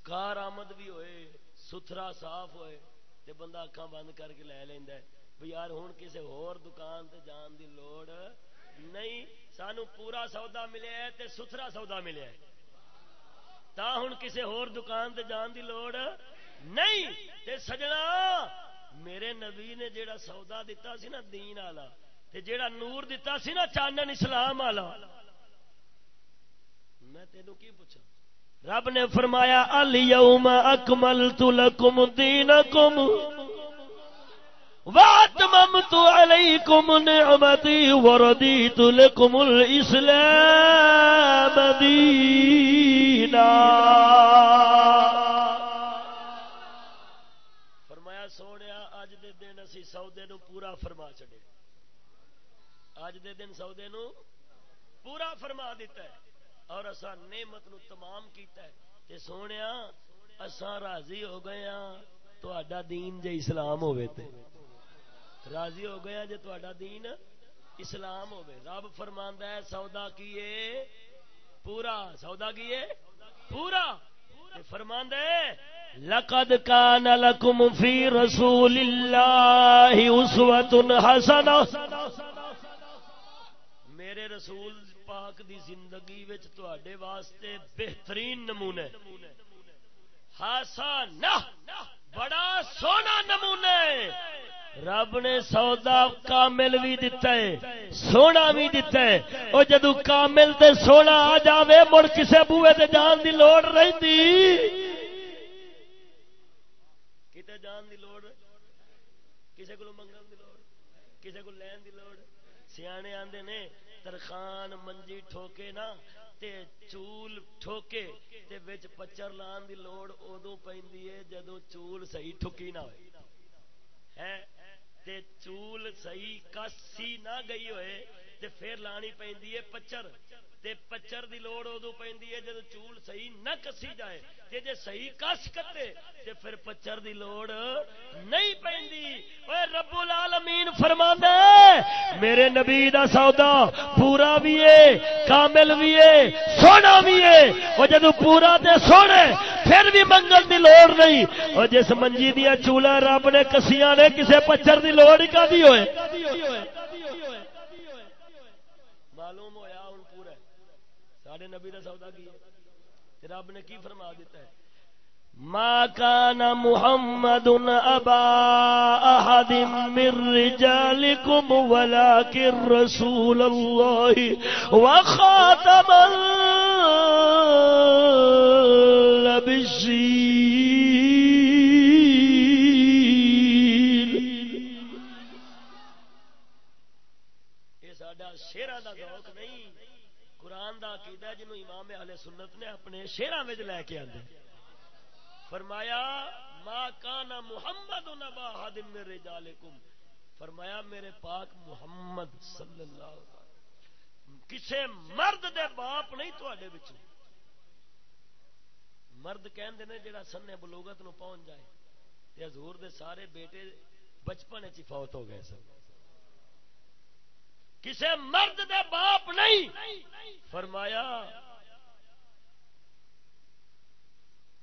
کار آمد بھی ہوئے، ستھرا صاف ہوئے، تے بندہ اکھاں بند کر کے لے لینا ہے۔ بھی یار ہوں کسی ہور دکان تے جان دی لوڑ نہیں، سانو پورا سودا ملیا تے ستھرا سودا ملیا تا ہوں کسی ہور دکان تے جان دی لوڑ نہیں۔ تے سجنا، میرے نبی نے جیڑا سودا دیتا سی نا دین والا، تے جیڑا نور دیتا سی نا چانن اسلام والا۔ میں تینوں کی پوچھا رب نے فرمایا، الیوم اکملت لکم دینکم. واتممت علیکم نعمتی وردیت لکم الاسلام دینا فرمایا سونے اج دے دن اسی سودے نو پورا فرما چڑے اج دے دن سودے نو پورا فرما دیتا ہے اور اسا نعمت نو تمام کیتا ہے۔ تے سونے اسا راضی ہو گئے ہاں تو دین جے اسلام ہوئے تے۔ راضی ہو گیا جے تو دین اسلام ہوئے رب فرماندا ہے، سودا کیے؟ پورا۔ سودا کیے؟ پورا۔ فرماندا ہے، لقد كان لكم في رسول الله اسوه حسنه میرے رسول پاک دی زندگی وچ تواڈے واسطے بہترین نمونے۔ ہاسا نہ بڑا سونا نمونے۔ رب نے سودا کامل بھی دتا ہے، سونا بھی دتا ہے۔ وہ جدو کامل تے سونا آ جاوے، مڑ کسے بوئے تے جان دی لوڑ رہی کتے جان دی لوڑ، کسے کو منگل دی لوڑ، کسے کو لین دی لوڑ۔ سیانے آندے نے، ترخان، منجی، ٹھوکے نا تے چول ٹھوکے تے وچ پچر لان دی لوڑ ادو پیندی ہے جدو چول صحیح ٹھکی نہ ہوئے۔ ہے تے چول صحیح کسی نہ گئی ہوئے تے پھر لانی پیندی ہے پچر۔ تے پچر دی لوڑ ادو پیندی ہے جب چول صحیح نہ کسی جائے تے جے صحیح کس کتے، تے پھر پچر دی لوڑ نہیں پیندی۔ اوے رب العالمین فرماندا ہے میرے نبی دا سودا پورا بھی ہے، کامل بھی ہے، سونا بھی ہے۔ او جدوں پورا تے سونے، پھر بھی منگل دی لوڑ نہیں۔ او جس منجی دیا چولا رب نے، کسیاں نے، کسے پچر دی لوڑ ہی کا دی ہوئے معلوم ہویا ہوں پورا ساڑھے نبی کا سودا کی ہے؟ رب نے کی فرما دیتا ہے؟ ما كان محمد أبا أحد من رجالكم ولكن رسول الله وخاتم النبيين قرآن عقیدہ جنوں امام اہل سنت نے اپنے شیراں وچ لے کے آندے۔ فرمایا، ما کانا محمد نبا حادم میں رجالکم فرمایا، میرے پاک محمد صلی اللہ علیہ وسلم۔ کسے مرد دے باپ نہیں تواڈے وچ۔ مرد کہندے نے جڑا سنے بلوغت نو پہنچ جائے۔ تے حضور دے سارے بیٹے بچپن وچ فوت ہو گئے سن۔ کسے مرد دے باپ نہیں۔ فرمایا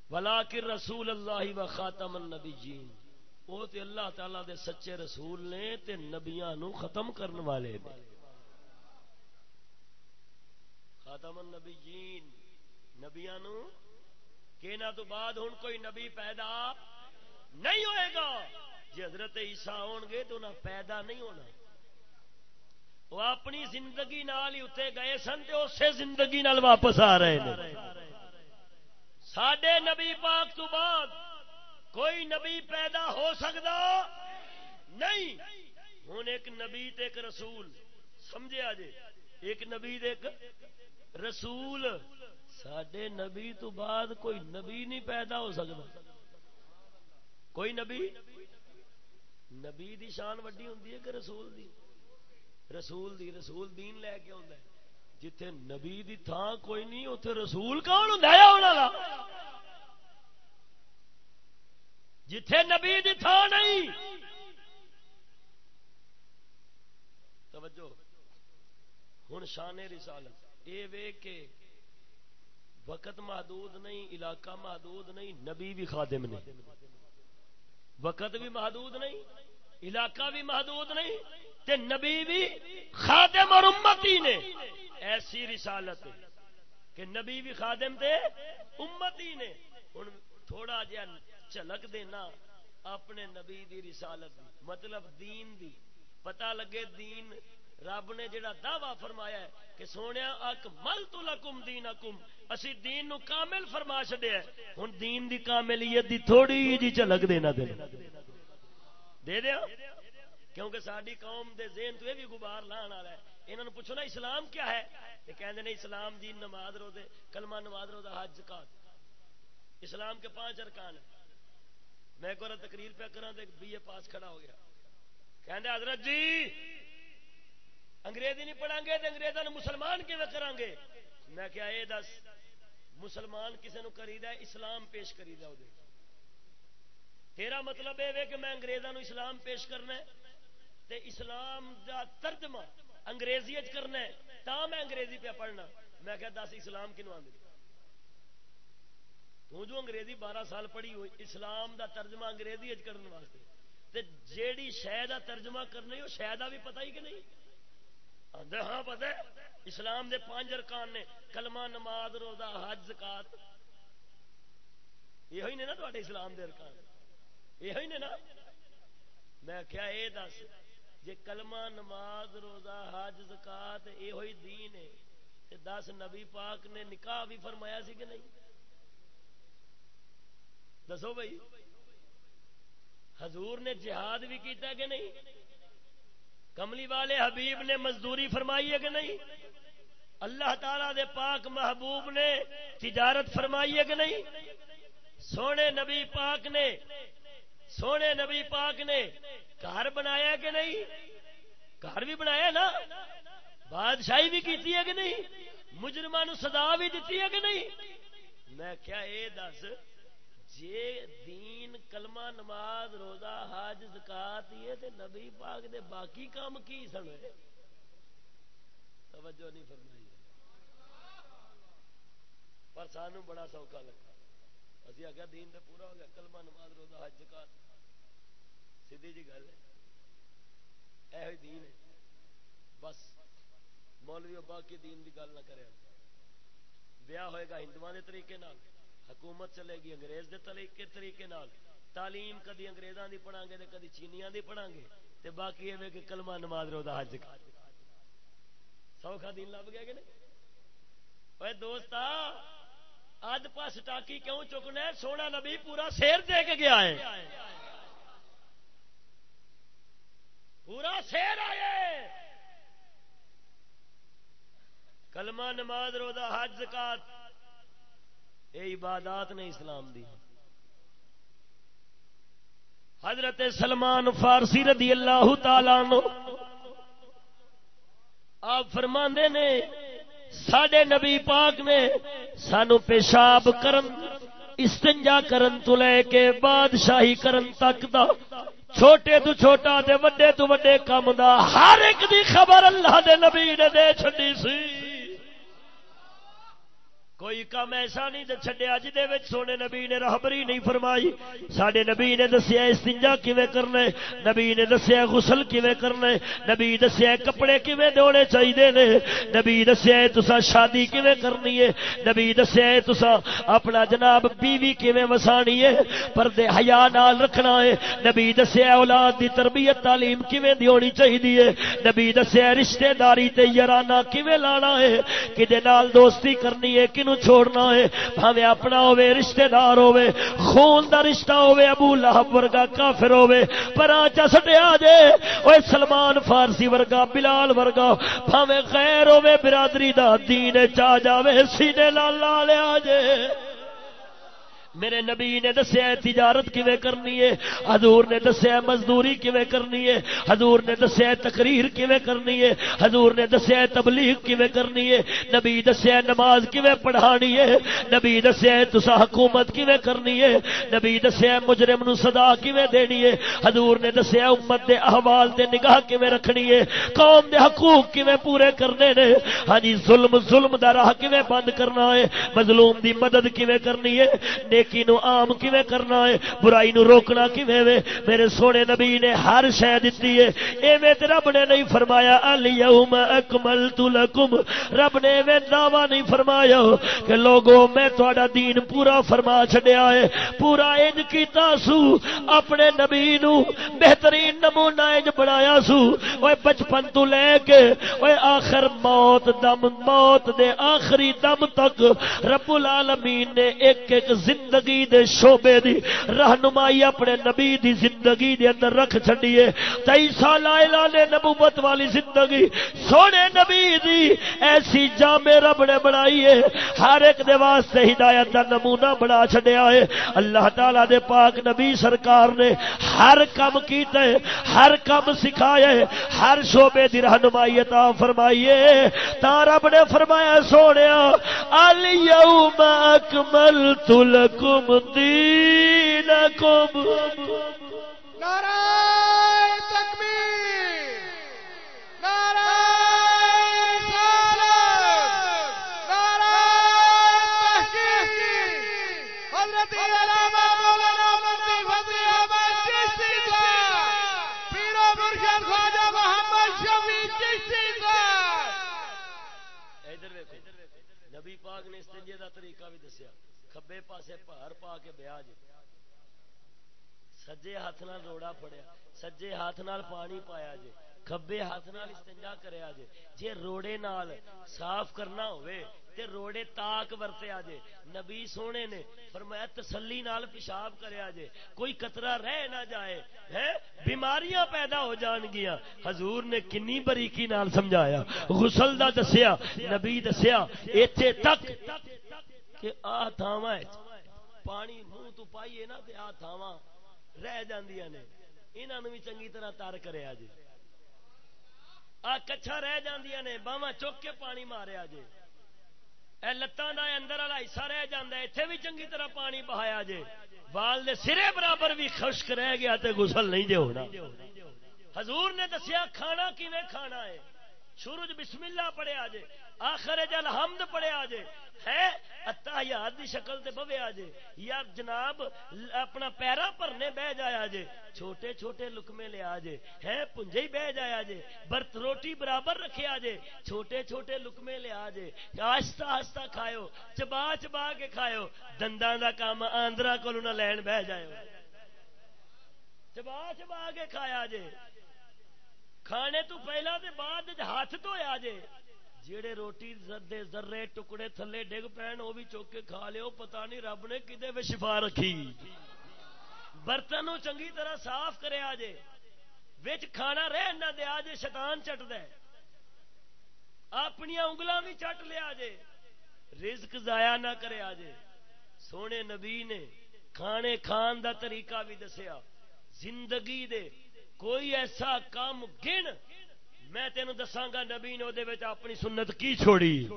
ولاکر رسول اللہ و خاتم النبیین وہ تے اللہ تعالی دے سچے رسول نے تے نبیاں نو ختم کرن والے نے۔ خاتم النبیین۔ نبیاں نو کہنا تو بعد ہن کوئی نبی پیدا نہیں ہوئے گا۔ جی حضرت عیسیٰ ہون گے تو انہاں پیدا نہیں ہونا۔ وہ اپنی زندگی نال ہی اتنے گئے سن تے اسی زندگی نال واپس آ رہے ہیں سڈے نبی پاک تو بعد کوئی نبی پیدا ہو سکتا نہیں۔ ہوں ایک نبی تے ایک رسول۔ سمجھے آج ایک نبی تے ایک رسول۔ سڈے نبی تو بعد کوئی نبی نہیں پیدا ہو سکتا کوئی نبی؟ نبی دی شان وڈی ہوں کہ رسول دی؟ رسول دی رسول دین لے کے آتا ہے۔ جتھے نبی دی تھان کوئی نہیں اتے رسول کون ہوں جتھے نبی دی تھان نہیں۔ توجہ۔ ہوں شان رسالت۔ اے وے کہ وقت محدود نہیں، علاقہ محدود نہیں، نبی بھی خادم نہیں۔ وقت بھی محدود نہیں، علاقہ بھی محدود نہیں۔ تے نبی بھی خادم اور امتی نے۔ ایسی رسالت کہ نبی بھی خادم تھے امتی نے۔ ہوں تھوڑا جہا جھلک دینا اپنے نبی دی رسالت دی مطلب دین دی۔ پتہ لگے دین رب نے جڑا دعوی فرمایا ہے کہ سونے، اک مل تو لکم دین اکم اسی دین نو کامل فرما چڈیا ہوں دین دی کاملیت دی تھوڑی جی جھلک دینا دے۔ دے دیا۔ کیونکہ ساری قوم دے ذہن تو یہ بھی غبار لان والا ہے۔ انہوں نے پوچھو نا، اسلام کیا ہے؟ یہ کہتے ہیں اسلام جی نماز رو دے، کلمہ نماز رو دا حج زکات اسلام کے پانچ ارکان ہیں۔ میں ایک تقریر پہ کرا تو بی اے پاس کھڑا ہو گیا۔ کہتے حضرت جی انگریزی نہیں پڑھا گے تو انگریزوں نے مسلمان کیون کرا گے؟ میں کیا یہ دس، مسلمان کسی نو کری دا اسلام پیش کری دا دے تیرا مطلب یہ کہ میں انگریزوں اسلام پیش کرنا ہے؟ تے اسلام دا ترجمہ انگریزی کرنا ہے، تا میں انگریزی پہ پڑھنا۔ میں کہا، دس، اسلام کنو آدھے تو جو انگریزی بارہ سال پڑھی ہوئی، اسلام دا ترجمہ انگریزی کرنے واسطے۔ تے جیڑی شہ دا ترجمہ کرنے ہو شہ دا بھی پتہ ہی کہ نہیں؟ آدھے ہاں پتہ ہے۔ اسلام دے پانچ ارکان نے، کلمہ نماز، روزہ، حج، زکات۔ یہ نے نا تے اسلام دے ارکان۔ یہ نا۔ میں کیا یہ دس۔ جی کلمہ نماز، روزہ، حج، زکات یہ دین ہے دس نبی پاک نے نکاح بھی فرمایا سی کہ نہیں؟ دسو بھائی، حضور نے جہاد بھی کیتا کہ نہیں؟ کملی والے حبیب نے مزدوری فرمائی ہے کہ نہیں؟ اللہ تعالی دے پاک محبوب نے تجارت فرمائی ہے کہ نہیں؟ سونے نبی پاک نے سونے نبی پاک نے گھر بنایا کہ نہیں؟ گھر بھی بنایا نا؟ بادشاہی بھی کیتی ہے کہ نہیں؟ مجرمان سدا بھی دیتی ہے کہ نہیں؟ میں کیا اے دس، جے دین، کلمہ، نماز، روزہ، حج، زکات، یہ تے نبی پاک دے باقی کام کی سن؟ توجہ نہیں فرمائی۔ پر سانو بڑا سوکھا لگا اسی آگیا دین تے پورا ہو گیا کلمہ نماز روزہ حج زکات سیدھی جی گل ہے اے دین ہے بس مولوی باقی دین کی گل نہ کرے بیاہ ہوئے گا ہندو کے طریقے نال حکومت چلے گی انگریز دے طریقے طریقے نال تعلیم کدی انگریزاں دی پڑھا گے تے کدی چینیاں دی پڑھا گے تے باقی ایویں کہ کلمہ نماز روزہ حج زکات سوکھا دین لب گیا کہ نہیں اے دوستا اج پاس ٹاکی کیوں چکنا ہے؟ سونا نبی پورا سیر دے کے گیا ہے۔ پورا سیر آئے کلمہ نماز روزہ حج زکات، یہ عبادات نے اسلام دی۔ حضرت سلمان فارسی رضی اللہ تعالی آپ فرما نے سڈے نبی پاک نے سانو پیشاب کرن، استنجا کرن تو لے کے بادشاہی کرن تک دا چھوٹے تو چھوٹا دے وڈے تو وڈے کام دا، ہر ایک دی خبر اللہ دے نبی نے دے چھڈی سی۔ کوئی کام ایسا نہیں چڈیا جی سونے نبی نے رہبری نہیں فرمائی۔ سڈے نبی نے دسیا استنجا کیویں کرنا نبی نے دسیا غسل کیویں کرنا نبی دسیا کپڑے کیویں دونے چاہیے نے؟ نبی دسیا تسا شادی کیویں کرنی ہے؟ نبی دسیا تسا اپنا جناب بیوی کیویں وسانی ہے؟ پردے حیا نال رکھنا ہے۔ نبی دسیا اولاد دی تربیت تعلیم کیویں دی ہونی چاہیے نبی دسیا رشتہ داری تے یارانہ کیویں لانا ہے؟ کدے نال دوستی کرنی ہے نو چھوڑنا ہے۔ بھاوے اپنا ہوے رشتہ دار ہوے خون دا رشتہ ہوے ابو لہب ورگا کافر ہوے پر آچا سٹیا جے۔ اوے سلمان فارسی ورگا، بلال ورگا۔ بھاوے غیر ہوے برادری دا دین چا جاوے سینے لال لالیا جے۔ میرے نبی نے دسیا تجارت کیویں کرنی ہے؟ حضور نے دسیا مزدوری کیویں کرنی ہے؟ حضور نے دسیا تقریر کیویں کرنی ہے؟ حضور نے دسیا تبلیغ کیویں کرنی ہے؟ نبی دسیا نماز کیویں پڑھانی ہے؟ نبی دسیا تسا حکومت کیویں کرنی ہے؟ نبی دسیا مجرم نو صدا کیویں دینی ہے؟ حضور نے دسیا امت دے احوال تے نگاہ کیویں رکھنی ہے؟ قوم دے حقوق کیویں پورے کرنے نے؟ ہاں جی ظلم ظلم دا راہ کیویں بند کرنا ہے؟ مظلوم دی مدد کیویں کرنی ہے؟ نیکی نو عام کیویں کرنا ہے؟ برائی نو روکنا کیویں وے؟ میرے سونے نبی نے ہر شے دتی ہے۔ ایویں تے رب نے نہیں فرمایا، الیوم اکملت لکم رب نے ایویں دعویٰ نہیں فرمایا کہ لوگو میں تہاڈا دین پورا فرما چھڈیا ہے۔ پورا انج کیتا سو۔ اپنے نبی نو بہترین نمونہ انج بنایا سو۔ اوے بچپن تو لے کے اوے آخر موت دم، موت دے آخری دم تک رب العالمین نے ایک ایک زندگی زندگی دے شعبے دی رہنمائی اپنے نبی دی زندگی دے اندر رکھ چھڈیے۔ تئی سال اعلان نبوت والی زندگی سونے نبی دی ایسی جامع رب نے بنائی ہے۔ ہر ایک دے واسطے ہدایت دا نمونہ بنا چھڈیا ہے۔ اللہ تعالی دے پاک نبی سرکار نے ہر کام کیتا ہے، ہر کام سکھایا ہے۔ ہر شعبے دی رہنمائی عطا فرمائی ہے۔ تا رب نے فرمایا سونیا الیوم اکملت لکم لكم دينكم نعرہ تکبیر۔ نعرہ حضرت علامہ مولانا مفتی فضل احمد چشتی صاحب۔ پیر و مرشد خواجہ محمد شفیع چشتی صاحب۔ ادھر دیکھو نبی پاک نے استنجے دا طریقہ بھی دسیا۔ کھبے پاسے پہر پا کے بیا جی سجے ہاتھ نال روڑا پڑیا سجے ہاتھ نال پانی پایا جے کبے ہاتھ نال استنجا کریا جے جے روڑے نال صاف کرنا ہوئے تے روڑے تاک ورتے آجے نبی سونے نے فرمایا تسلی نال پیشاب کرے آجے کوئی قطرہ رہ نہ جائے ہے بیماریاں پیدا ہو جان گیا حضور نے کنی بریکی نال سمجھایا غسل دا دسیا نبی دسیا ایتھے تک کہ آ تھاواں پانی منہ تو پائیے نا تے آ تھاواں رہ جاندیاں نے۔ انہاں نو بھی چنگی طرح تار کرے آجے۔ آ کچھا رہ جاندیاں نے، باواں چوک کے پانی مارے آجے۔ لتان کا اندر والا حصہ رہ جا اتنے بھی چنگی طرح پانی بہایا جے وال دے سرے برابر بھی خشک رہ گیا تے گسل نہیں جے ہونا۔ حضور نے دسیا، کھانا کیویں کھانا ہے؟ سورج بسم اللہ پڑے آجے۔ آخر جل حمد پڑے آجے ہے؟ اتحیات دی شکل تے بوے آجے یا جناب، اپنا پیرا پرنے بہ جایا جے۔ چھوٹے چھوٹے لکمے لے آجے ہے؟ پنجے ہی بہ جایا جے۔ برت روٹی برابر رکھے آجے چھوٹے چھوٹے لکمے لے آجے آہستہ آہستہ کھایو چبا چبا کے کھایو دندان دا کام آندرا کو نہ لین بہ جائے چبا چبا کے کھایا جے۔ کھانے تو پہلا دے بعد ہاتھ دھویا جے۔ جیڑے روٹی دے ذرے ٹکڑے تھلے ڈگ پین وہ بھی چوک کے کھا لو پتا نہیں رب نے کدے شفا رکھی۔ برتن چنگی طرح صاف کرے آجے وچ کھانا رہ نہ دے آجے شیطان چٹ دے۔ اپنی انگل بھی چٹ لیا جے، رزق ضائع نہ کرے آجے سونے نبی نے کھانے کھان دا طریقہ بھی دسیا، زندگی دے کوئی ایسا کام گن میں تینوں دساگا، نبی نے وہ اپنی سنت کی چھوڑی؟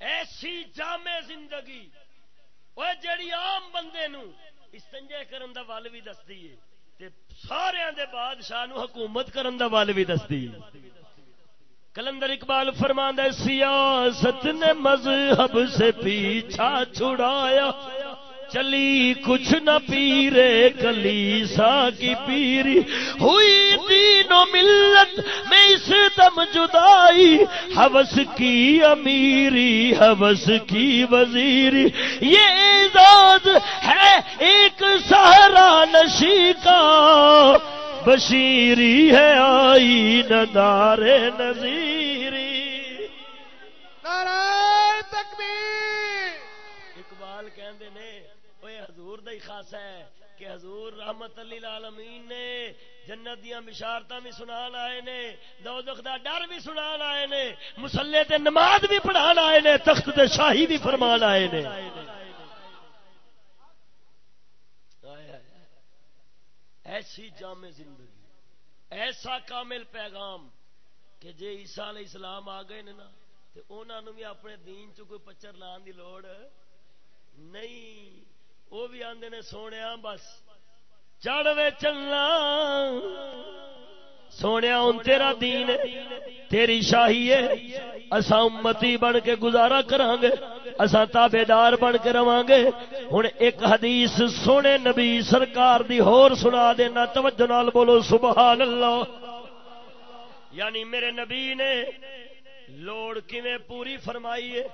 ایسی جامع زندگی وہ جڑی عام بندے نو استنجے کرن دا ول بھی دستی ہے سارے دے بادشاہ نو حکومت کرن دا ول بھی دستی کلندر اقبال فرماندہ سیاست نے مذہب سے پیچھا چھڑایا۔ چلی کچھ نہ پیرے کلی سا کی پیری۔ ہوئی دین و ملت میں اس دم جدائی۔ حوث کی امیری حوث کی وزیری۔ یہ اعزاز ہے ایک سہارا نشی کا بشیری ہے آئی ندار نظیری حضور دا ہی خاصا ہے کہ حضور رحمت اللہ العالمین نے جنت دیا بشارت بھی سنا آئے نے، دوزخ دا ڈر بھی سنا آئے نے مسلے تے نماز بھی پڑھا آئے نے، تخت تے شاہی بھی فرمان آئے نے۔ ایسی جامع زندگی، ایسا کامل پیغام کہ جے عیسیٰ علیہ السلام آ گئے نا تو انہوں بھی اپنے دین چ کوئی پچر لان دی لوڑ نہیں۔ وہ بھی آدھے نے سونے بس۔ چڑھے چلنا۔ سونے ان تیرا دین تیری شاہی ہے۔ اسا امتی بن کے گزارا کران گے اسا تابے دار بن کے رواں گے ہن ایک حدیث سونے نبی سرکار دی ہور سنا دینا، توجہ نال بولو، سبحان اللہ۔ یعنی میرے نبی نے لوڑ کیویں پوری فرمائی ہے،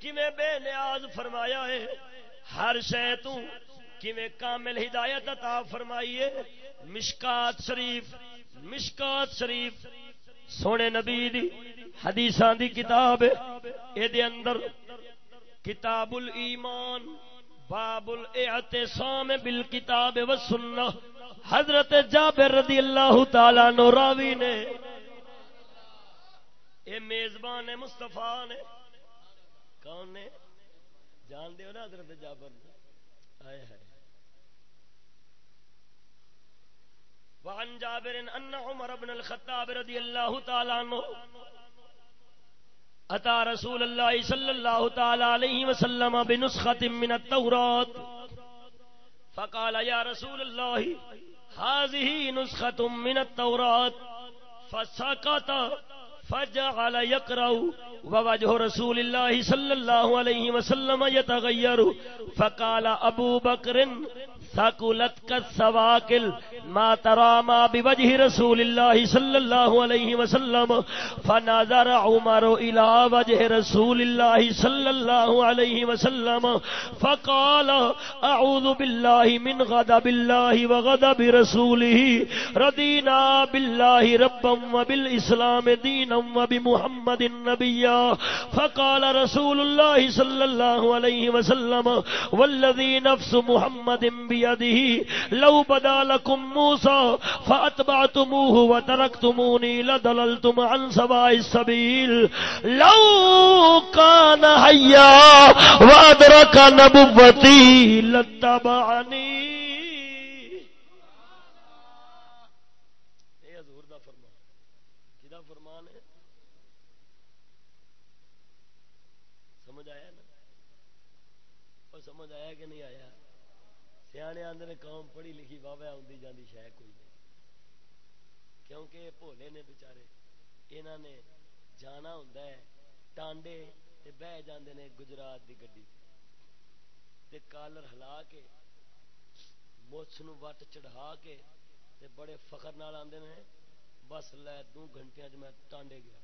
کیویں بے نیاز فرمایا ہے۔ ہر شہ کامل ہدایت عطا فرمائیے؟ مشکات شریف مشکات شریف، سونے نبی دی حدیثاں دی کتاب، اے دے اندر کتاب الایمان باب الاعتصام بالکتاب والسنہ حضرت جابر رضی اللہ تعالی نو راوی نے، اے میزبان مصطفیٰ نے، کون نے؟ جان دے نا حضرت جابر آئے ہے وعن جابر ان عمر بن الخطاب رضی اللہ تعالی عنہ اتى رسول الله صلى الله تعالى عليه وسلم بنسخة من التوراة فقال يا رسول الله هذه نسخة من التوراة فسكت فجعل يقرأ ووجه رسول الله صلى الله عليه وسلم يتغير فقال أبو بكر ثقلت كالسواكل ما ترى ما بوجه رسول الله صلى الله عليه وسلم فنظر عمر إلى وجه رسول الله صلى الله عليه وسلم فقال أعوذ بالله من غضب الله وغضب رسوله رضينا بالله ربا وبالإسلام دينا وبمحمد نبيا فقال رسول الله صلى الله عليه وسلم والذي نفس محمد بی بيده، لو بدا لكم موسى فأتبعتموه وتركتموني لدللتم عن سواء السبيل. لو كان حيا وأدرك نبوتي لاتبعني اے حضور دا فرمان کدا فرمان ہے سمجھ آیا نا اور سمجھ آیا کہ نہیں آیا سیانے آدھے نے قوم پڑھی لکھی واہ آدھی جاندی شہ کوئی نہیں۔ کیونکہ بھولے نے بچارے یہاں نے جانا ہوں ٹانڈے تے بہ جاندے نے گجرات دی گڈی تے۔ کالر ہلا کے، مچھ نو وٹ چڑھا کے تے بڑے فخر نال آندے نے، بس لے دو گھنٹے چ میں ٹانڈے گیا۔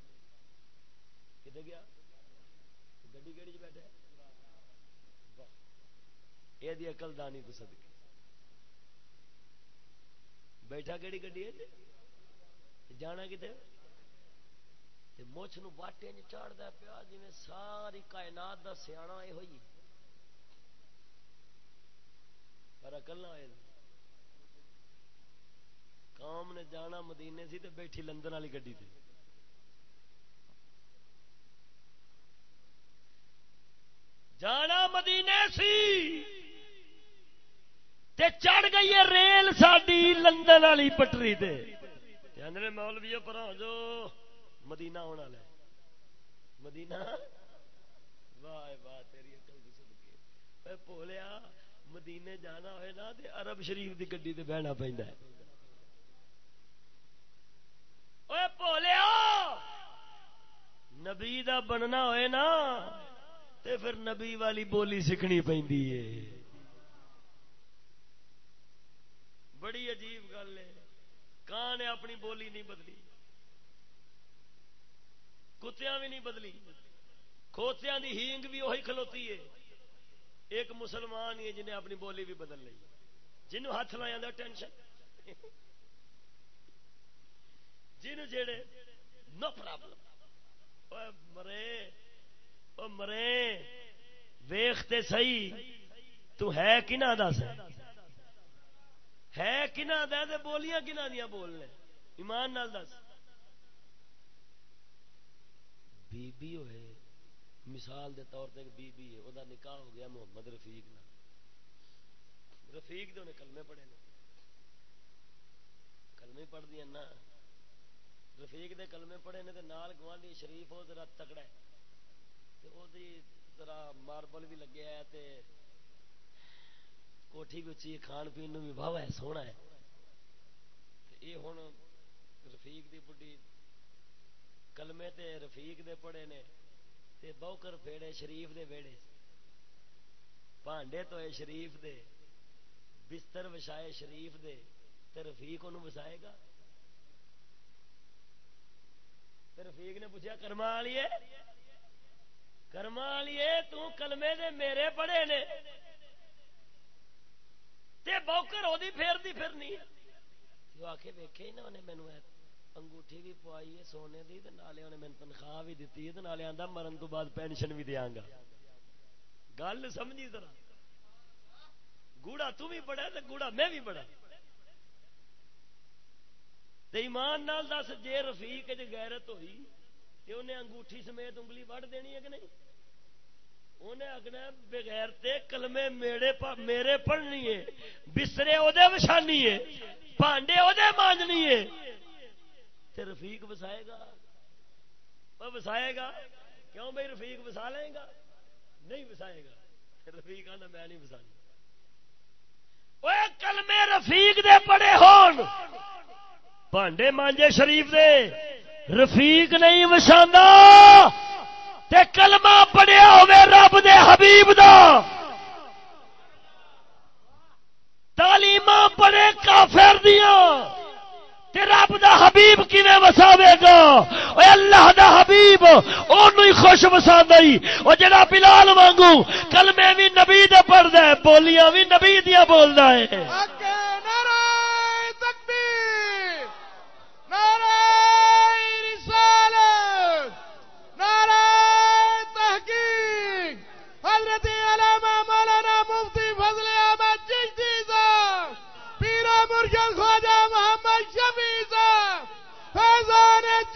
کدے گیا؟ گڈی کہڑی چ بیٹھا یہ دی عقل دانی تو صدقے۔ بیٹھا کہڑی گڈی ہے جی؟ جانا کتنے مچھ نو باٹے چاڑتا پیا جی ساری کائنات دا سیاح یہ ہوئی پر اکل نہ آئے۔ قوم نے جانا مدینے سی تے بیٹھی لندن والی گڈی تے۔ جانا مدینے سی۔ تے چڑھ گئی ہے ریل ساری لندن والی پٹری تے۔ آدھے مولوی پر جو مدینہ ہونا لے۔ مدینہ؟ واہ واہ، تیری اکل کی صدقے۔ بولیا مدینے جانا ہوئے نا تے عرب شریف دی گڈی تے بہنا پہنتا ہے۔ اوے بولیا نبی دا بننا ہوئے نا تے پھر نبی والی بولی سیکھنی پیندی ہے۔ بڑی عجیب گل ہے۔ کان نے اپنی بولی نہیں بدلی۔ کتیا بھی نہیں بدلی۔ کھوتیا دی ہینگ بھی وہی کھلوتی ہے۔ ایک مسلمان ہی ہے جنہیں اپنی بولی بھی بدل لی جنوں ہاتھ لایا ٹینشن۔ جن جڑے نو پرابلم۔ مرے او مرے ویختے سی تو ہے کہ نہ دس؟ ہے کنا دے دے بولیاں کنا دیا بولنے؟ ایمان نال دس۔ بی بی ہوئے، مثال دے طور تے بی بی ہے دا نکاح ہو گیا محمد رفیق نہ رفیق دے انہیں کلمے پڑھے نے۔ کلمے پڑھ دیا نا۔ رفیق دے کلمے پڑھے نے تے نال گوانڈی شریف ہو ذرا تکڑا ہے۔ تے او دی ذرا ماربل بھی لگیا ہے تے کوٹھی بھی اچھی کھان پین بھی واہ ہے سونا ہے یہ ہوں رفیق دی بڑھی کلمے تے رفیق دے پڑے نے تے بوکر پھیڑے شریف دے ویڑے پانڈے تو شریف دے بستر وشائے شریف دے تے رفیق انہوں وسائے گا تے رفیق نے پوچھا کرما لیے کرما لیے تو کلمے دے میرے پڑے نے تے بوکر وہ پھر دی پھرنی جو آ کے ویکے نا انہیں مینو انگوٹھی بھی پوائی ہے سونے دی تے نالے انہیں مین تنخواہ بھی دیتی ہے تے نالے آندا مرن تو بعد پینشن بھی دیاں گا۔ گل سمجھی ذرا۔ گوڑا تو بھی بڑا تے گوڑا میں بھی بڑا تے ایمان نال دس، جے رفیق چ غیرت ہوئی تے انہیں انگوٹھی سمیت انگلی وڈ دینی ہے کہ نہیں؟ انہیں اگنا بغیر تے کلمے میرے میرے پڑھنی ہے، بسرے وہ وچھانی ہے پانڈے وہ مانجنی ہے۔ تے رفیق وسائے گا؟ وہ وسائے گا؟ کیوں بھائی رفیق وسا لے گا؟ نہیں وسائے گا۔ رفیق آنا میں نہیں وسانی۔ کلمے رفیق دے پڑے ہون۔ پانڈے مانجے شریف دے۔ رفیق نہیں وساندا تے کلمہ پڑھیا ہوے رب دے حبیب دا۔ تعلیم پڑے کافر دیا رب دا حبیب کیویں وساوے گا؟ اے اللہ دا حبیب، اونوں ہی خوش وساندا او جڑا بلال وانگو کلمے بھی نبی دے پڑھدا ہے، بولیاں بھی نبی دیاں بولدا ہے۔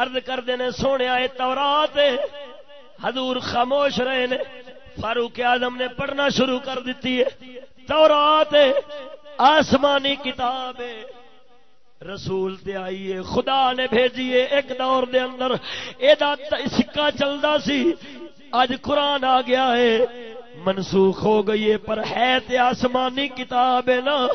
ارد کرتے نے سونے آئے تورات حضور خاموش رہے نے فاروق آدم نے پڑھنا شروع کر دیتی ہے۔ تورات آسمانی کتاب ہے۔ رسول تے آئیے خدا نے بھیجیے ایک دور دے اندر۔ سکا چلتا سی۔ اج قرآن آ گیا ہے۔ منسوخ ہو گئی ہے، پر ہے تے آسمانی کتاب ہے نا۔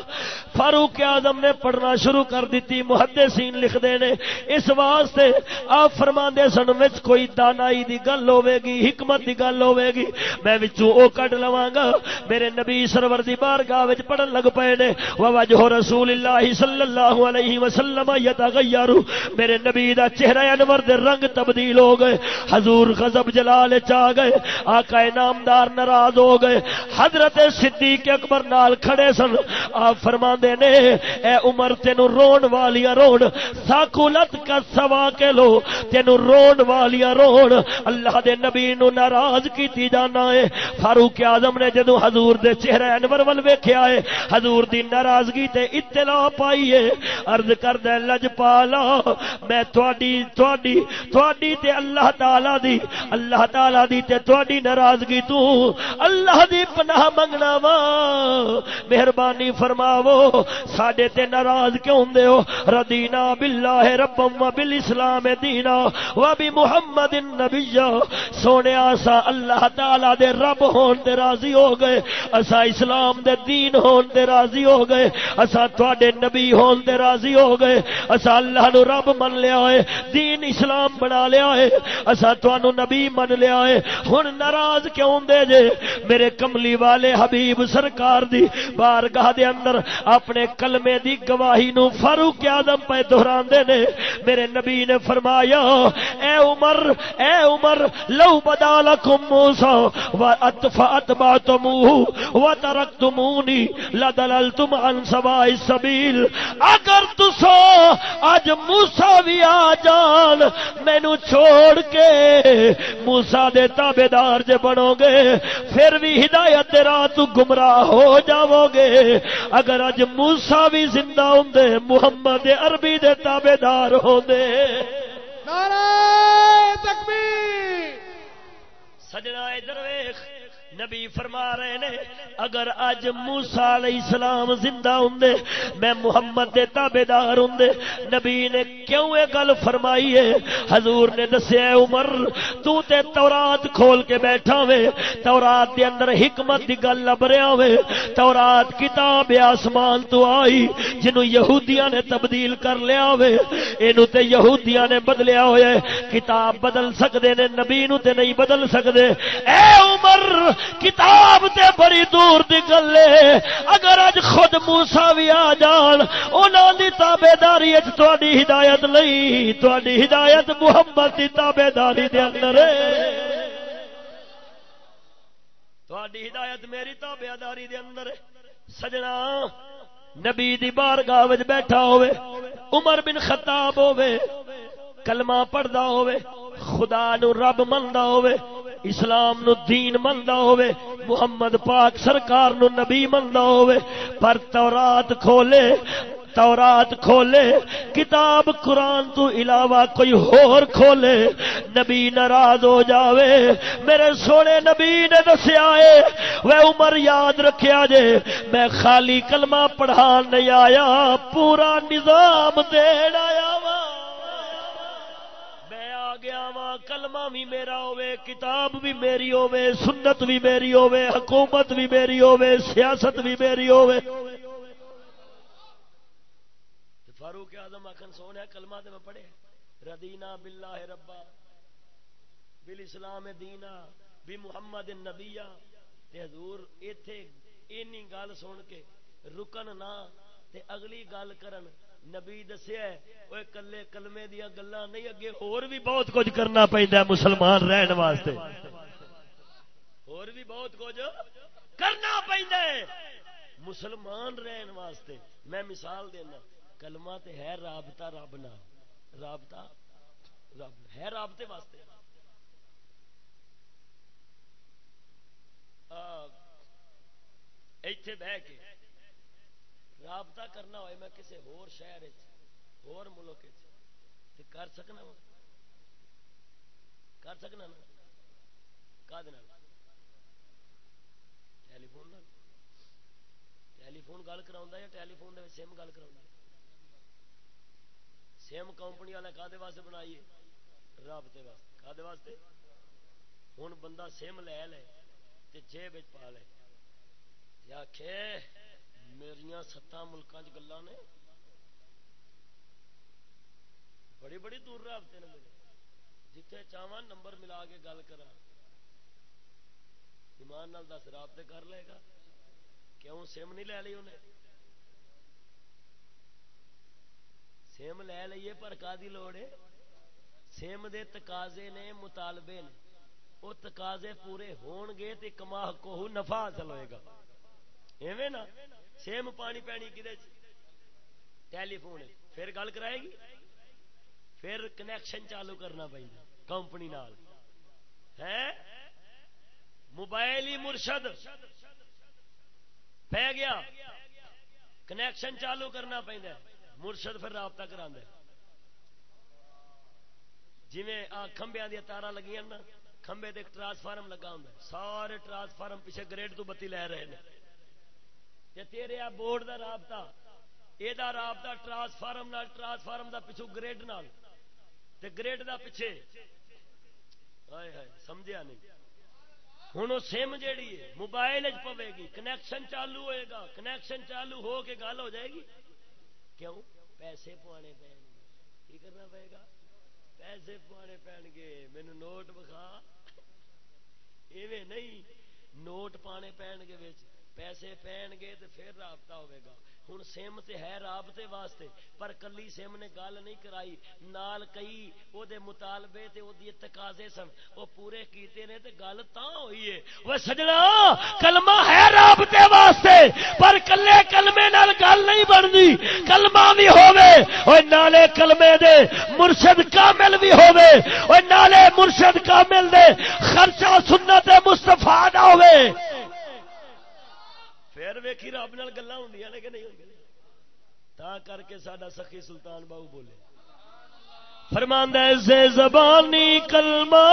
فاروق اعظم نے پڑھنا شروع کر دیتی، محدثین لکھ دے نے۔ اس واسطے آپ فرما دے سن، وچ کوئی دانائی دی گل ہوے گی، حکمت دی گل ہوے گی، میں وچوں او کڈ لواں گا۔ میرے نبی سرور دی بارگاہ وچ پڑھن لگ پئے نے۔ وجہ رسول اللہ صلی اللہ علیہ وسلم یتغیر میرے نبی دا چہرہ انور دے رنگ تبدیل ہو گئے۔ حضور غضب جلال چا گئے۔ آقا نامدار ناراض ناراض ہو گئے۔ حضرت صدیق اکبر نال کھڑے سن۔ آپ فرما نے، اے عمر، تینو رون والیاں رون۔ ساکولت کا سوا کے لو۔ تینو رون والیاں رون۔ اللہ دے نبی نو ناراض کیتی جانا ہے۔ فاروق اعظم نے جدو حضور دے چہرے انور ول ویکھیا ہے، حضور دی ناراضگی تے اطلاع پائی ہے۔ عرض کر دے لج پالا، میں تواڈی تواڈی تواڈی تے اللہ تعالی دی، اللہ تعالی دی تے تواڈی ناراضگی تو اللہ دی پناہ منگنا وا مہربانی فرماو ساڈے تے ناراض کیوں ہوندے ہو؟ ردینا باللہ ربم و بالاسلام دینا و بی محمد النبی سونے اسا اللہ تعالی دے رب ہون تے راضی ہو گئے۔ اسا اسلام دے دین ہون تے راضی ہو گئے۔ اسا تواڈے نبی ہون تے راضی ہو گئے۔ اسا اللہ نو رب من لیا ہے، دین اسلام بنا لیا ہے۔ اسا تانوں نبی من لیا ہے۔ ہن ناراض کیوں دے جے؟ میرے کملی والے حبیب سرکار دی بارگاہ دے اندر اپنے کلمے دی گواہی نو فاروق آدم پہ دہران دے نے، میرے نبی نے فرمایا، اے عمر اے عمر، لو بدا لکم موسا و اتفات باتموہ و ترکتمونی لدللتم عن سواء السبیل اگر تسو آج موسا بھی آ جان مینو چھوڑ کے موسا دے تابے دار جے بنو گے پھر بھی ہدایت راہ تو گمراہ ہو جاؤ گے۔ اگر اج موسا بھی زندہ ہوں محمد عربی دے تابے دار ہوں سجنا درویش۔ نبی فرما رہے نے، اگر اج موسا علیہ السلام زندہ ہوں میں محمد دے تابے دار ہوں نبی نے کیوں یہ گل فرمائی ہے؟ حضور نے دسیا عمر، تو تے تورات کھول کے بیٹھا وے، تورات دے اندر حکمت دی گل لب رہا وے، تورات کتاب آسمان تو آئی جنوں یہودیاں نے تبدیل کر لیا وے اینو تے یہودیاں نے بدلیا ہوئے کتاب بدل سکدے نے، نبی نو تے نہیں بدل سکدے۔ اے عمر کتاب تے بڑی دور دی گل ہے۔ اگر اج خود موسا بھی آ جان انہوں دی تابے داری تھی ہدایت نہیں تھی ہدایت محمد کی تابے داری دے اندر تھی ہدایت میری تابے داری دے اندر سجنا، نبی دی بارگاہ بیٹھا ہوئے عمر بن خطاب ہوئے کلمہ پڑھدا ہوئے خدا نو رب مندا ہوئے اسلام نو دین مندا ہوئے، محمد پاک سرکار نو نبی مندا ہوئے، پر تورات کھولے تورات کھولے، کتاب قرآن تو علاوہ کوئی ہور کھولے، نبی ناراض ہو جاوے۔ میرے سونے نبی نے دسیا ہے وہ عمر یاد رکھیا جے، میں خالی کلمہ پڑھان نہیں آیا، پورا نظام دین آیا وا۔ گیا وا، کلمہ بھی میرا ہوے کتاب بھی میری ہوے سنت بھی میری ہوے حکومت بھی میری ہوے سیاست بھی میری ہوے فاروق اعظم آخر سونے کلمہ تے میں پڑھے ردینا باللہ ربا بل اسلام دینا بھی محمد نبیا حضور ایتھے اینی گل سن کے رکن نہ تے اگلی گل کرن۔ نبی دسیا وہ کلے کلمے دیا گلا نہیں، اگے اور بھی بہت کچھ کرنا پہنتا مسلمان رہن واسطے۔ اور بھی بہت کچھ کرنا پہنتا مسلمان رہن واسطے۔ میں مثال دینا، کلمہ تے ہے رابطہ رب نہ رابطہ رب ہے رابطے واسطے۔ ایتھے بہ کے رابطہ کرنا ہوئے میں کسی ہور شہر ہور ملک کر سکنا کر سکنا نا کا ٹیلی فون ٹیلی فون گل کرا یا ٹیلی فون سم گل کرا سم کمپنی والے کا واسطے بنائیے رابطے واسطے کا واسطے ہوں بندہ سم لے لے جیب پا لے آخ میرا ستان ملکوں گلا نے بڑی بڑی دور رابطے نے میرے۔ جتھے چاہا نمبر ملا کے گل کرا ایمان نال دس، رابطے کر لے گا۔ کیوں سم نہیں لے لی انہیں؟ سم لے لیے پر کا لوڑ ہے؟ سم دے تقاضے نے مطالبے نے۔ وہ تقاضے پورے ہون گے تے کما کو نفع حاصل ہوئے گا۔ ایویں نا؟ سیم پانی پینی کدے ٹیلی فون پھر گل کرائے گی؟ پھر کنیکشن چالو کرنا پہ کمپنی نال۔ ہے؟ موبائل ہی مرشد۔ پہ گیا۔ کنیکشن چالو کرنا پہ مرشد پھر رابطہ کرا جی کمبیا دیا تارا لگی نا کھمبے ٹرانسفارم لگا ہوں سارے ٹرانسفارم پیچھے گریڈ تو بتی لے رہے ہیں تیرے آ بورڈ دا رابطہ یہ رابطہ ٹرانسفارم نال، ٹرانسفارم دا پچھو گریڈ نال۔ تے گریڈ دا پیچھے ہائے ہائے سمجھا نہیں۔ ہوں سم جیڑی ہے، موبائل پوے گی، کنیکشن چالو ہوئے گا۔ کنیکشن چالو ہو کے گل ہو جائے گی۔ کیوں؟ پیسے پوانے پہ کی کرنا پائے گا؟ پیسے پوانے پہن گے۔ مینو نوٹ بخا ایویں نہیں، نوٹ پانے پہن گے پیسے پہن گے تو پھر رابطہ ہوئے گا۔ ہوں سم تے ہے رابطے واسطے، پر کلی سم نے گل نہیں کرائی۔ نال کئی او دے مطالبے تے او دی تقاضے سن۔ او پورے کیتے نے تے گل تاں ہوئی ہے۔ او سجنا، کلمہ ہے رابطے واسطے، پر کلے کلمے نال گل نہیں بندی کلمہ بھی ہوے او نالے کلمے دے مرشد کامل بھی ہوے او نالے مرشد کامل دے خرچہ سنت مصطفی دا ہوے پھر ویکھی رب نال گلا ہوں نے کہ نہیں ہوں تا کر کے سڈا سخی سلطان باؤ بولے۔ فرماندہ سے زبانی کلمہ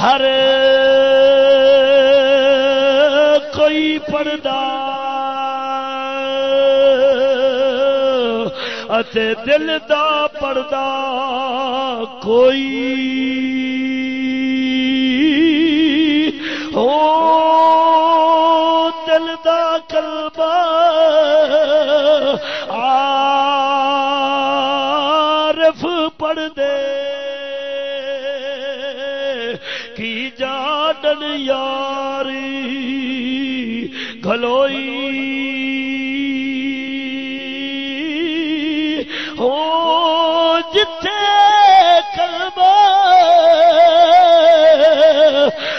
ہر کوئی پڑدا اتے دل دا پڑدا کوئی ہو۔ جاڈن یاری گلوئی ہو جتھے کلبا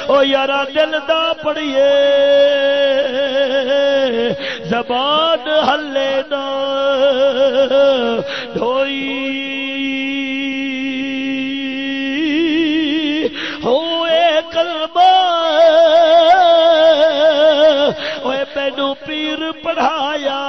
او یارا دل دا پڑھیے زبان ہلے نا ڈھوئی پڑھایا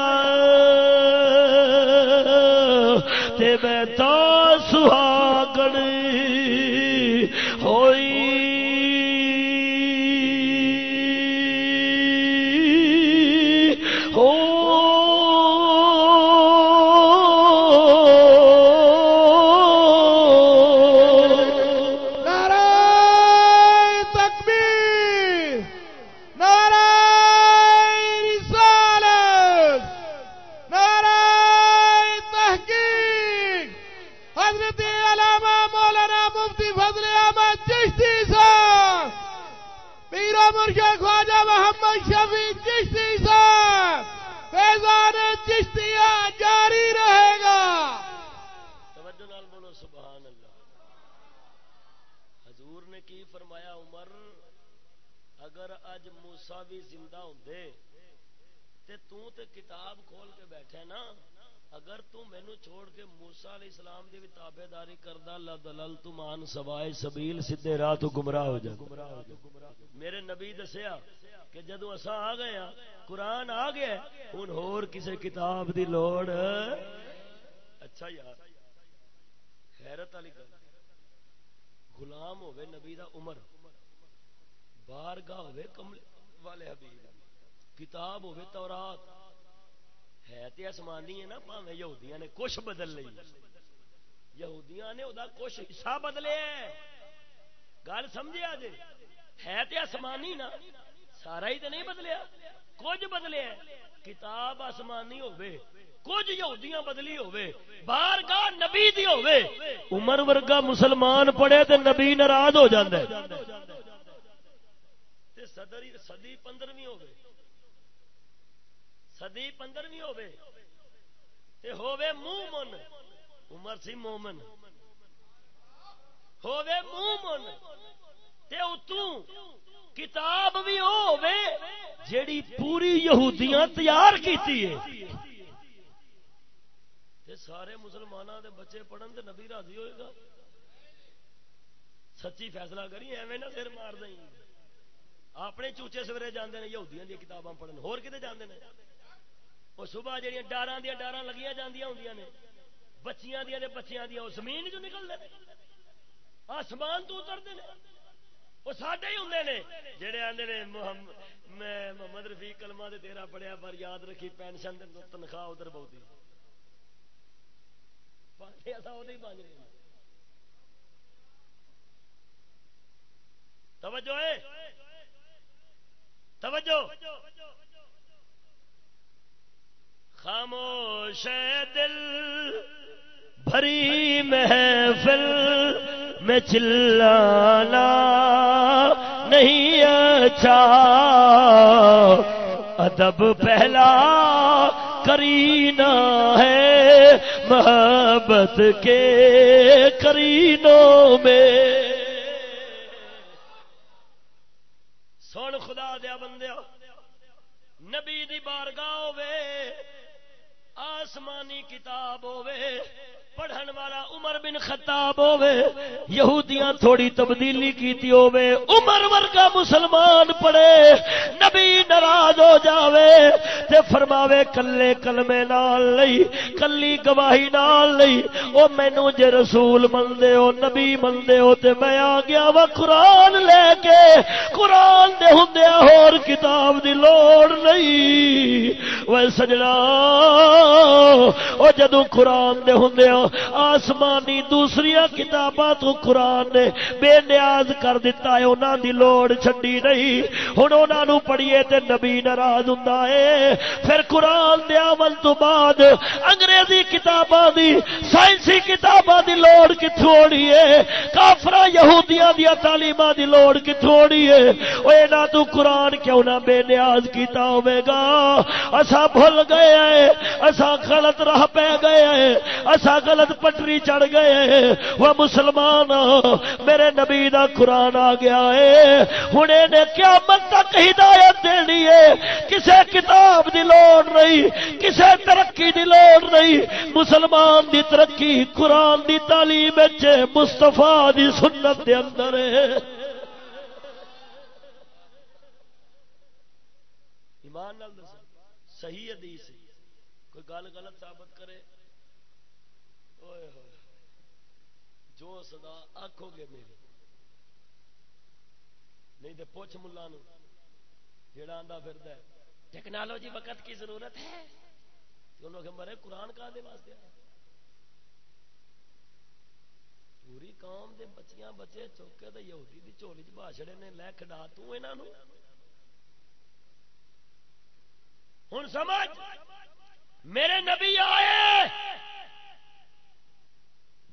حضور نے کی فرمایا، عمر، اگر اج موسا بھی زندہ ہوندے، تے تو تے کتاب کھول کے بیٹھے نا، اگر تو مینو چھوڑ کے موسا علیہ السلام دی بھی تابے داری کردا لا دلل تو مان سوائے سبیل سیدھے راہ تو گمراہ ہو جا۔ میرے نبی دسیا کہ جدو اسا آ گئے ہاں قرآن آ گیا ہوں ہور کسے کتاب دی لوڑ۔ اچھا یار حیرت والی گل۔ غلام ہوے نبی دا عمر، بارگاہ ہوے کمل والے حبیب، کتاب ہوے تورات۔ ہے تے آسمانی ہے نا، پاویں یہودیاں نے کچھ بدل لئی۔ یہودیاں نے ادا کچھ حصہ بدلے گل سمجھے جے ہے تے آسمانی نا، سارا ہی تے نہیں بدلیا۔ کچھ بدلے کتاب آسمانی ہوے کچھ یہودیاں بدلی ہوے بار گاہ نبی دی ہوے عمر ورگا مسلمان پڑے تے نبی ناراض ہو جاندا ہے تے صدر صدی 15ویں ہوے صدی 15ویں ہوے تے ہوے مومن۔ عمر سی مومن۔ ہوے مومن۔ تے اتوں کتاب بھی ہوے جیڑی پوری یہودیاں تیار کیتی ہے۔ تے سارے مسلمانوں دے بچے پڑھن تے نبی راضی ہوئے گا؟ سچی فیصلہ کری ایویں نہ سر مار دیں۔ اپنے چوچے سویرے جانے یہودیاں دی کتاباں پڑھن۔ ہور کتے جاندے نے؟ وہ صبح جہاں ڈاراں دیا ڈاراں لگیاں جاندیاں ہوندیاں نے۔ بچیاں دیا بچیاں دیا وہ زمین جو نکلتے آسمان تو اترتے ہیں وہ ساڈے ہی ہوں نے۔ جہے آتے نے میں محمد رفیق کلمہ دے تیرا پڑھیا، پر یاد رکھی پینشن تنخواہ ادھر بہت توجہ ہے؟ توجہ۔ خاموش دل، بھری محفل میں چلانا نہیں اچھا۔ ادب پہلا کرینا ہے۔ محبت کے کرینوں میں۔ سن خدا دیا بندیا نبی دی بارگاہ ہوے آسمانی کتاب ہوے پڑھن والا عمر بن خطاب ہوے یہودیاں تھوڑی تبدیلی کیتی ہوے عمر ورگا مسلمان پڑھے، نبی ناراض ہو جاوے، تے فرماوے کلے کلمے نال لئی، کلی گواہی نال لئی، او مینوں جے رسول مندے ہو، نبی مندے ہو، تے میں آ گیا وا قرآن لے کے، قرآن دے ہوندیا ہور کتاب دی لوڑ نہیں۔ وہ سجنا، او جدوں قرآن دے ہوندیا آسمانی دوسری کتاباں تو قرآن نے بے نیاز کر دیتا ہے، انہاں دی لوڑ چھڈی نہیں۔ ہن انہاں نو پڑھیے تے نبی ناراض ہوندا ہے۔ پھر قرآن دے عمل تو بعد انگریزی کتاباں دی، سائنسی کتاباں دی لوڑ کتھوں ہوڑی ہے؟ کافراں یہودیاں دی تعلیماں دی لوڑ کتھوں ہوڑی ہے؟ او انہاں تو قرآن کیوں نہ بے نیاز کیتا ہوے گا؟ اسا بھول گئے ہیں اسا غلط راہ پہ گئے ہیں اسا غلط غلط پٹری چڑھ گئے وہ مسلمان، میرے نبی دا قرآن آ گیا ہے۔ ہوں نے قیامت تک ہدایت دینی ہے۔ کسے کتاب دی لوڑ نہیں، کسے ترقی دی لوڑ نہیں۔ مسلمان دی ترقی قرآن دی تعلیم مستفا دی سنت دے اندر ہے۔ ایمان نال صحیح حدیث ہے۔ کوئی گل غلط ثابت کرے جو سدا آخو گے میرے۔ نہیں تو پوچھ ملا جڑا آدھا پھر ٹیکنالوجی وقت کی ضرورت ہے؟ انہوں نے مرے، قرآن کا دے واسطے پوری قوم دے بچیاں بچے چوکے تو یہودی دی چولی چ باشڑے نے، لے کھڈا تنا ہوں سمجھ، میرے نبی آئے۔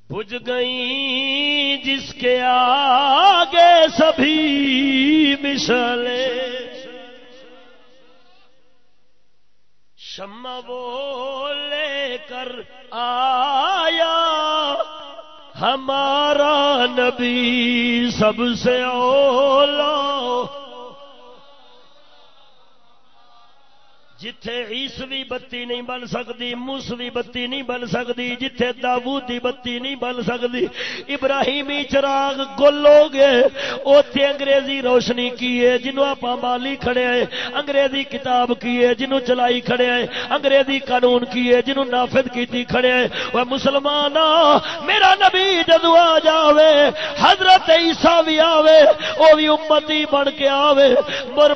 بج گئی جس کے آگے سبھی مسلے شم وہ لے کر آیا ہمارا نبی سب سے اولا۔ جتھے عیسوی بتی نہیں بن سکتی موسوی بتی نہیں بن سکتی جتھے داودی بتی نہیں بن سکتی ابراہیمی چراغ گل ہو گئے، اوتھے انگریزی روشنی کی ہے جنوں آپ مالی کھڑے ہیں، انگریزی کتاب کی ہے جنوں چلائی کھڑے ہیں، انگریزی قانون کی ہے جنوں نافذ کیتی کھڑے ہیں۔ وہ مسلمان میرا نبی جدو آ جاوے، حضرت عیسیٰ بھی آوے وہ بھی امتی بن کے آوے۔ مر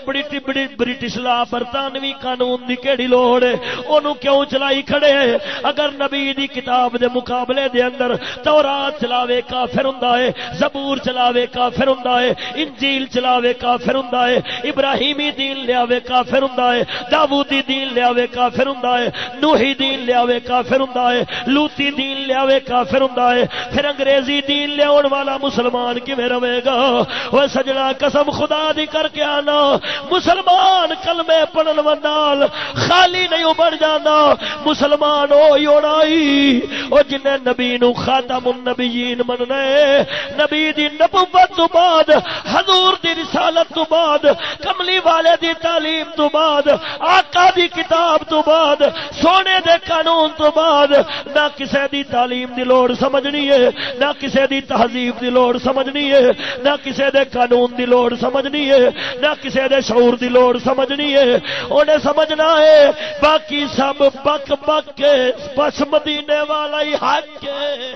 برٹش لا برطانوی قانون قانون دی کیڑی لوڑ ہے؟ اونوں کیوں چلائی کھڑے ہیں؟ اگر نبی دی کتاب دے مقابلے دے اندر تورات چلاوے کافر ہوندا ہے، زبور چلاوے کافر ہوندا ہے، انجیل چلاوے کافر ہوندا ہے، ابراہیمی دین لیاوے کافر ہوندا ہے، داوودی دین لیاوے کافر ہوندا ہے، نوحی دین لیاوے کافر ہوندا ہے، لوتی دین لیاوے کافر ہوندا ہے، پھر انگریزی دین لیاون والا مسلمان کیویں رہے گا؟ او سجنا قسم خدا دی کر کے آنا، مسلمان کلمے پڑھن والا خالی نہیں ابڑ جانا مسلمان ہوئی ہونا وہ جن نبی نو خاتم النبیین مننے۔ نبی دی نبوت تو بعد، حضور دی رسالت تو بعد، کملی والے دی تعلیم تو بعد، آقا دی کتاب تو بعد، سونے دے قانون تو بعد، نہ کسے دی تعلیم دی لوڑ سمجھنی ہے، نہ کسے دی تہذیب دی لوڑ سمجھنی ہے، نہ کسے دے قانون دی لوڑ سمجھنی ہے، نہ کسے دے شعور دی لوڑ سمجھنی ہے۔ انہیں سمجھ سمجھنا ہے۔ باقی سب بک بک کے بس مدینے والا ہی حق ہے۔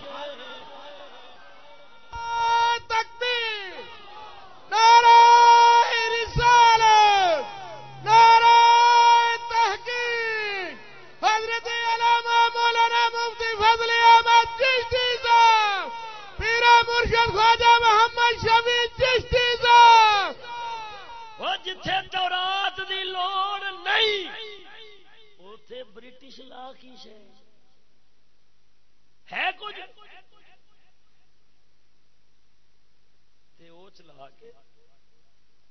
اتے برٹش لا ہے کچھ؟ تے وہ چلا کے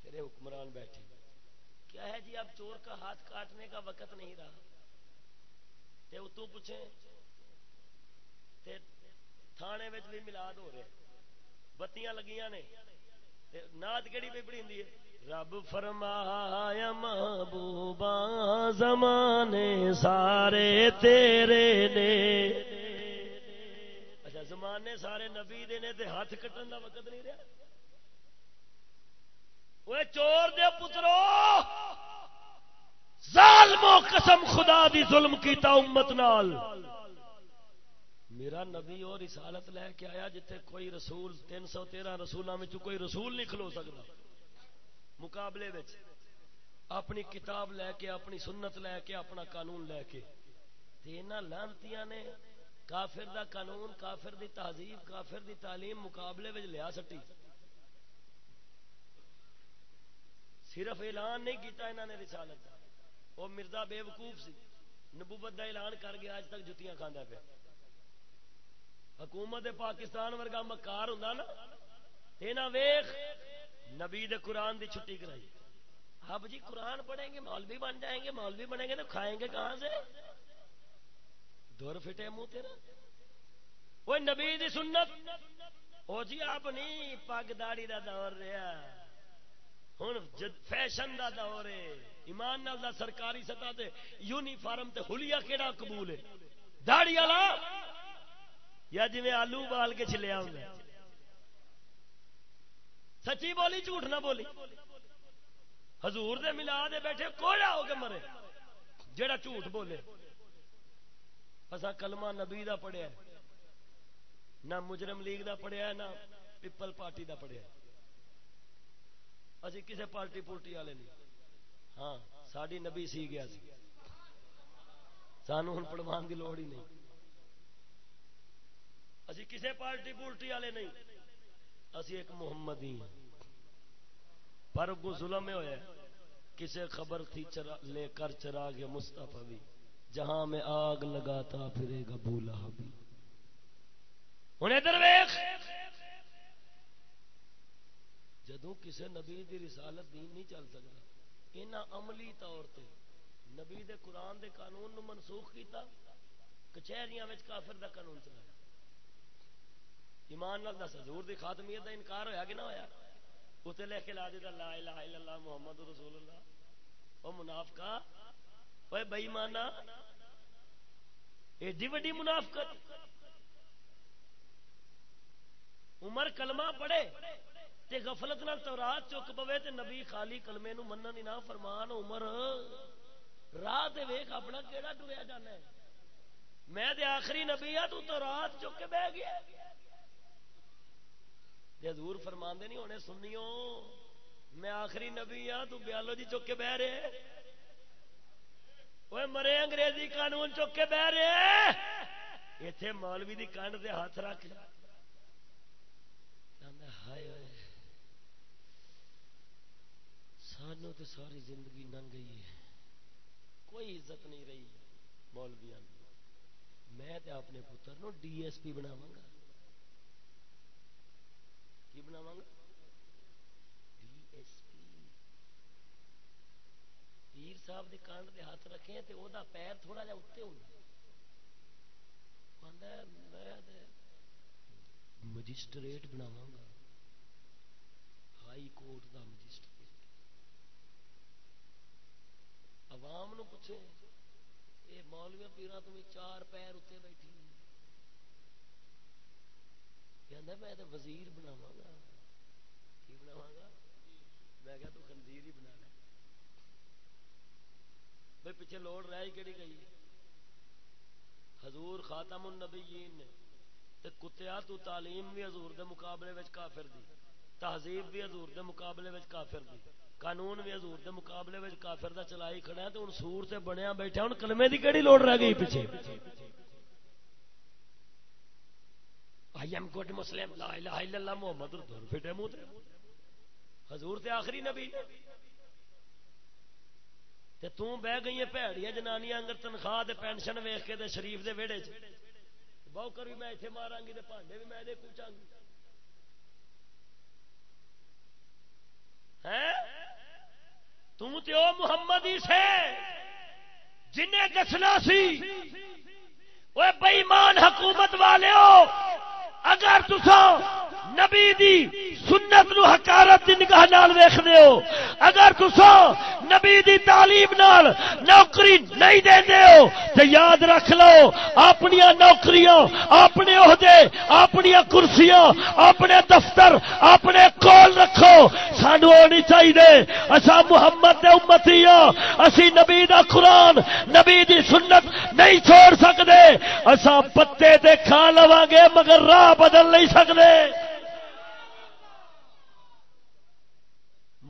تیرے حکمران بیٹھے۔ کیا ہے جی اب چور کا ہاتھ کاٹنے کا وقت نہیں رہا؟ تے اتوں پوچھیں تھانے میں بھی ملاد ہو رہے۔ بتیاں لگیاں نے۔ ناد کہڑی پہ پڑی ہوں رب فرمایا محبوبا زمانے سارے تیرے نے۔ اچھا زمانے سارے نبی دے نے تے ہاتھ کٹن دا وقت نہیں رہا۔ وہ چور دے پترو! ظالمو قسم خدا دی ظلم کیتا امت نال۔ میرا نبی اور رسالت لے کے آیا جتھے کوئی رسول تین سو تیرہ رسولوں میں کوئی رسول نہیں کھلو سکتا۔ مقابلے اپنی کتاب لے کے، اپنی سنت لے کے، اپنا قانون لے کے۔ لانتی نے کافر دا قانون، کافر دی تہذیب، کافر دی تعلیم مقابلے میں لیا سٹی۔ صرف اعلان نہیں کیتا انہوں نے رسالت وہ مرزا بے وقوف سی۔ نبوت دا اعلان کر گیا اج تک جتیاں کھانا پیا۔ حکومت پاکستان ورگا مکار ہوں نا۔ ویخ نبی دے قرآن دی چھٹی کرائی۔ ہاں اب جی قرآن پڑھیں گے، مولوی بن جائیں گے، مولوی بنیں گے تو کھائیں گے کہاں سے؟ دور فٹے منہ تیرا۔ وہ نبی دی سنت۔ او جی آپ نہیں پگ داڑی دا دور رہا ہوں فیشن دا دور ہے۔ ایمان نال دا سرکاری سطح تے یونیفارم تے ہولیا کیڑا قبول ہے؟ داڑی والا؟ یا جی آلو بال کے چلیا ہوں سچی بولی، جھوٹ نہ بولی۔ حضور دے ملا دے بیٹھے کوڑا ہو کے مرے۔ جیڑا جھوٹ بولے۔ اصا کلمہ نبی دا پڑھیا نہ مجرم لیگ دا پڑھیا نہ پیپل پارٹی دا پڑھیا اسی کسے پارٹی پورٹی والے نہیں۔ ہاں ساری نبی سی گیا سی۔ سانو ہوں پڑھوان کی لوڑ ہی نہیں۔ اسی کسے پارٹی پولٹی والے نہیں۔ اسی ایک محمد ہی پر کو ظلم ہوا کسے خبر تھی چرا لے کر چرا گیا مستفا بھی۔ جہاں میں آگ لگاتا پھرے گا بولا بھی ہوں ادھر ویخ جدو کسی نبی دی رسالت دین نہیں چل سکتا یہاں عملی طور تے نبی دے قرآن دے قانون نو منسوخ کیتا، کچہریاں کافر دا قانون چلایا ایمان نال دس، حضور دی خاتمیت دا انکار ہویا کہ نہ ہویا؟ اتنے لے کے لا دیتا، لا الہ الا اللہ محمد رسول اللہ۔ او منافقہ اوے بئی مانا ایڈی وڈی منافقت۔ عمر کلمہ پڑھے تے غفلت نال تورات چک پوے تے نبی خالی کلمے نو منن نہ فرمان، عمر، راہ تے ویکھ اپنا کیڑا ٹریا جانا ہے؟ میں تے آخری نبی ہاں تو تورات چک کے بیٹھ گیا۔ تے حضور فرماندے نہیں ہونے سنیو میں آخری نبی ہاں تو بیالو جی چک کے بہ رہے۔ وہ مرے انگریزی قانون چک کے بہ رہے۔ ایتھے مولوی دی کنڈ دے ہاتھ رکھ۔ ہائے ہائے۔ سانو تو ساری زندگی ننگ گئی ہے۔ کوئی عزت نہیں رہی مولویا میں تے اپنے پتر نو ڈی ایس پی بناواں گا۔ کی بناواں گا ڈی ایس پی پیر صاحب دے کانڈ دے ہاتھ رکھے تے او دا پیر تھوڑا جا اتنے ہوندا میں مجسٹریٹ بناواں گا ہائی کورٹ دا مجسٹریٹ۔ عوام نو پوچھے یہ مولویا پیرا تم چار پیر اتنے بیٹھی میں تو وزیر بناوا گا کی بناوا گا میں کیا تو خنزیر ہی بنا لے بھائی پیچھے لوڑ رہ کہڑی گئی حضور خاتم النبیین نے تے کتیا تو تعلیم بھی حضور دے مقابلے وچ کافر دی، تہذیب بھی حضور دے مقابلے وچ کافر دی، قانون بھی حضور دے مقابلے وچ کافر دا چلائی کھڑا ہے تے ہن سور تے بنیا بیٹھا، ہن کلمے دی کیڑی لوڑ رہ گئی پیچھے؟ آئی ایم گڈ مسلم لا الہ الا اللہ محمد رسول پھٹے منہ تے حضور تے آخری نبی. تے تو بہ گئی ہے بھڑیاں جنانیاں انگر تنخواہ تے پینشن ویکھ کے تے شریف دے ویڑے چ. بہو کر بھی میں ایتھے ماراں گی تے بھانڈے بھی میں دے کوچاں گی تو تے او محمد ہی سے جنہیں دسنا سی. وہ بےمان حکومت والے ہو. اگر تسا نبی دی سنت نو حکارت دی نگاہ نال ویکھدے ہو۔ اگر تسا نبی دی تعلیم نال نوکری نہیں دیندے ہو، تے یاد رکھ لو اپنی نوکریاں، اپنے عہدے اپنی کرسیاں، اپنے دفتر، اپنے کول رکھو۔ سانو ہونی چاہیے اسا محمد دے امتی ہاں۔ اسی نبی دا قرآن، نبی دی سنت نہیں چھوڑ سکدے۔ اسا پتے تے کھا لواں گے مگر راہ بدل نہیں سکدے۔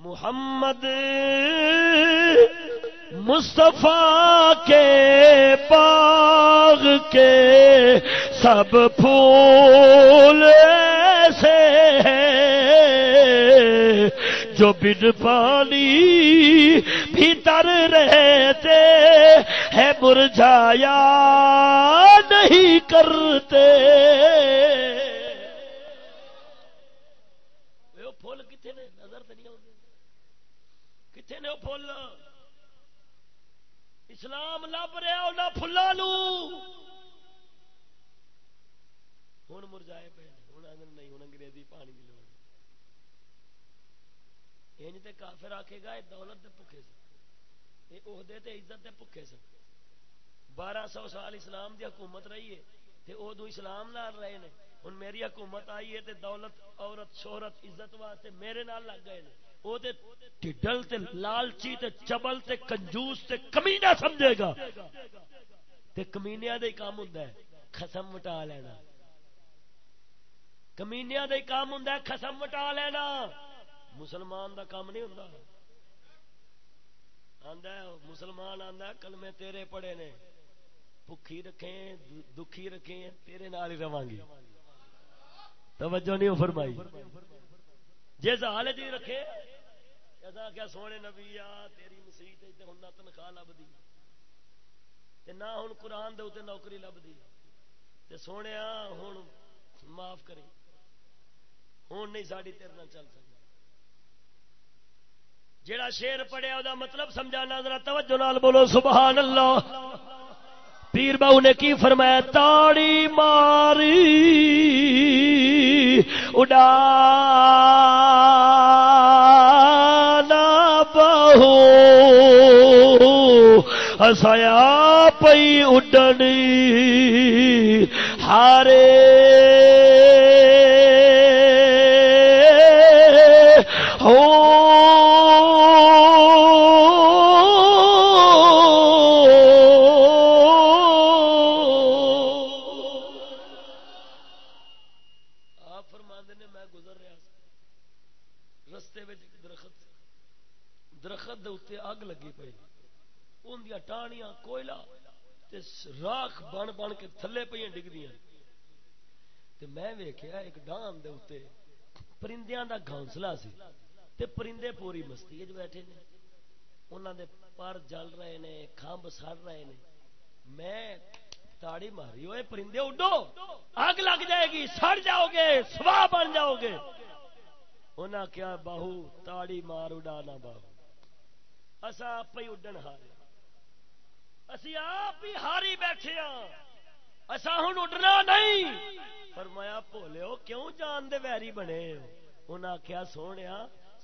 محمد مصطفیٰ کے باغ کے سب پھول ایسے ہیں جو بن پانی بھیتر رہتے ہیں، مرجھایا نہیں کرتے۔ کتنے نے پھول اسلام لب رہا نہ فلا ہوں مرجائے پے ہوں نہیں ہوں انگریزی پانی کی لوڑ۔ انج تے کافر آکھے گا دولت دے بھوکے سن۔ یہ عہدے تے عزت دے بھوکے سن۔ بارہ سو سال اسلام دی حکومت رہی ہے تے ادو اسلام نال رہے نے۔ ہوں میری حکومت آئی ہے تے دولت، عورت، شہرت، عزت واسطے میرے نال لگ گئے وہ ٹھڈل تے لالچی تے چبل تے کنجوس تے کمینہ سمجھے گا تے کمینیا دے کام ہوں خسم مٹا لینا کمینیا دے کام ہوں خسم مٹا لینا مسلمان دا کام نہیں ہوں آدھا مسلمان آندا آدھا کلمے تیرے پڑے نے بکھی رکھے دکھی رکھے تیرے نال ہی رواں گی توجہ نہیں فرمائی جس حال جی رکھے ایسا کیا سونے نبی آ تیری مسیت ہوں نہ تنخواہ لبھی نہ ہوں قرآن دے نوکری لبھی تے سونے ہوں معاف کریں۔ ہوں نہیں ساری تیرے نہ چل سکتی جیڑا شیر پڑیا وہ مطلب سمجھانا، ذرا توجہ نال بولو سبحان اللہ پیر باؤ نے کی فرمایا، تاڑی ماری، اڈا ہسایا پئی اڈنی ہارے راکھ بن بن کے تھلے پہ ڈگدیاں۔ میں ویکیا ایک ڈان دے اتنے پرندیاں دا گھونسلہ سی، تے پرندے پوری مستی بیٹھے نے۔ انہوں دے پر جل رہے نے، کھمب سڑ رہے نے۔ میں تاڑی ماری ہوئے پرندے اڈو، اگ لگ جائے گی، سڑ جاؤ گے، سوا بن جاؤ گے۔ انہاں کیا باہو تاڑی مار اڈانا باہو۔ اصا آپ ہی اڈن ہارے۔ اسی آپ ہی ہاری بیٹھے ہاں۔ اسا ہوں اڈنا نہیں۔ فرمایا بولو کیوں جان دے ویری بنے انہیں آخیا سونے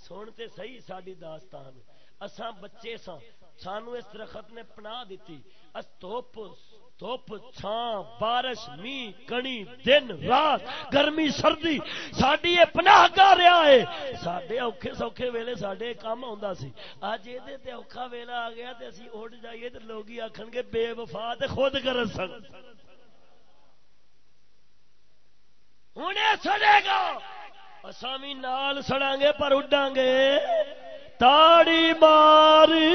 سن صحیح ساری داستان۔ اساں بچے سا سانو اس درخت نے پناہ دیتی اس توپ دھوپ چھان بارش می کنی دن، رات، گرمی، سردی ساری یہ پناہ کر رہا ہے۔ سڈے اوکھے سوکھے ویلے سڈے کام آ سی۔ اج یہ اوکھا ویلا آ گیا تے اسی اٹھ جائیے تو لوگ آخن گے بے وفا تے خود کر سن ہوں سڑے گا۔ اسامی نال سڑا گے پر اڈاں گے۔ تاڑی ماری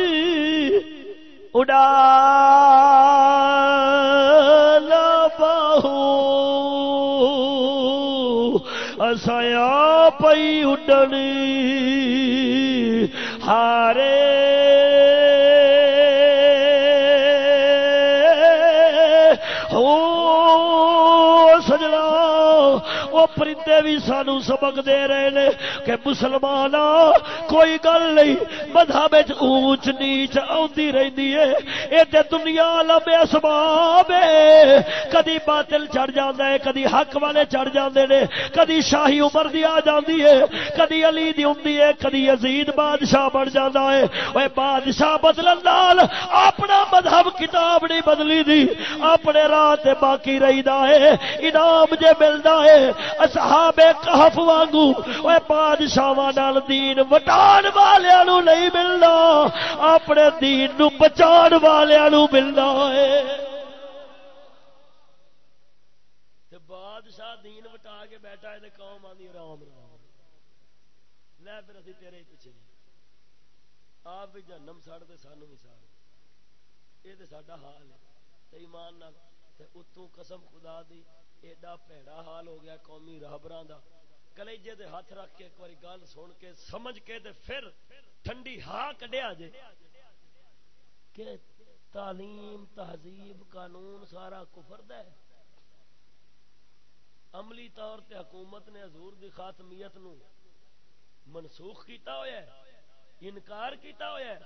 اڈا۔ سیا پئی اڈنی ہارے پرندے بھی سانو سبق دے رہے نے کہ مسلمان کوئی گل نہیں مذہب اونچ نیچ آتی رہتی ہے۔ یہ تو دنیا لمبے اسباب کدی باطل چڑھ جاتا ہے، کدی حق والے چڑھ جاتے ہیں کدی شاہی عمر دی آ جاتی ہے، کدی علی دی ہوں کدی یزید بادشاہ بن جاتا ہے۔ وہ بادشاہ بدلن نال اپنا مذہب کتاب نہیں بدلی دی، اپنے راہ تے باقی رہی دا ہے۔ انعام جے ملتا ہے اصحاب کہف وانگو اے بادشاہاں نال دین وٹان والےاں نو نہیں ملنا۔ اپنے دین نو بچان والےاں نو ملنا ہے۔ تے بادشاہ دین وٹا کے بیٹھا ہے تے قوم آندی رام رام۔ لے پھر اسی تیرے پیچھے۔ آپ بھی جہنم سڑ تے سانو بھی سڑ یہ تے ساڈا حال ہے۔ تے ایمان نال اتوں قسم خدا دی، ایڈا پیڑا حال ہو گیا قومی راہبر کا کلیجے دے ہاتھ رکھ کے ایک بار گل سن کے سمجھ کے دے پھر ٹھنڈی ہا کڈیا جے۔ کہ تعلیم، تہذیب، قانون سارا کفر ہے۔ عملی طور تے حکومت نے حضور دی خاتمیت نو منسوخ کیتا ہوا ہے، انکار کیتا ہوا ہے۔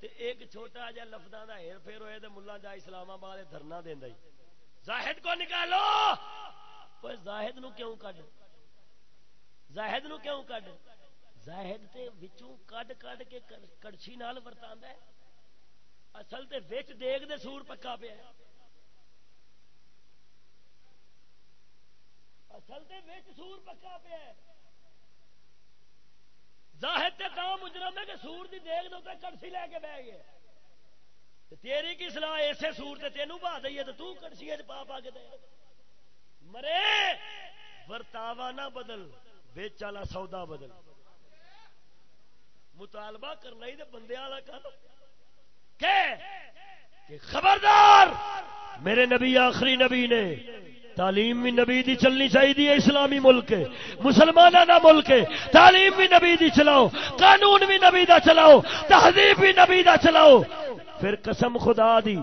تے ایک چھوٹا جا لفظاں دا ہیر پھیر ہوئے تے ملا جا اسلام آباد دھرنا دیندا ہی۔ زاہد کو نکالو! کوئی زاہد نو کیوں کڈ؟ زاہد نو کیوں کڈ؟ زاہد تے وچوں کڈ کڈ کے کڑچھی نال ورتاندا ہے۔ اصل تے وچ دیگ دے سور پکا پیا ہے۔ اصل تے وچ سور پکا پیا ہے۔ زاہد تے کام مجرم ہے کہ سور دی دیگ دے اوپر کڑچھی لے کے بیٹھ گئے۔ تیری کی سلاح ایسے سور سے تینوں پا دئیے تو تو تڑسی پا پا کے دے مرے، ورتاوا نہ بدل بیچ والا سودا بدل۔ مطالبہ کرنا ہی تو بندے والا کر۔ کہ خبردار، میرے نبی آخری نبی نے تعلیم بھی نبی دی چلنی چاہیے اسلامی ملک مسلمانوں کا ملک تعلیم بھی نبی دی چلاؤ، قانون بھی نبی دا چلاؤ، تہذیب بھی نبی دا چلاؤ۔ پھر قسم خدا دی،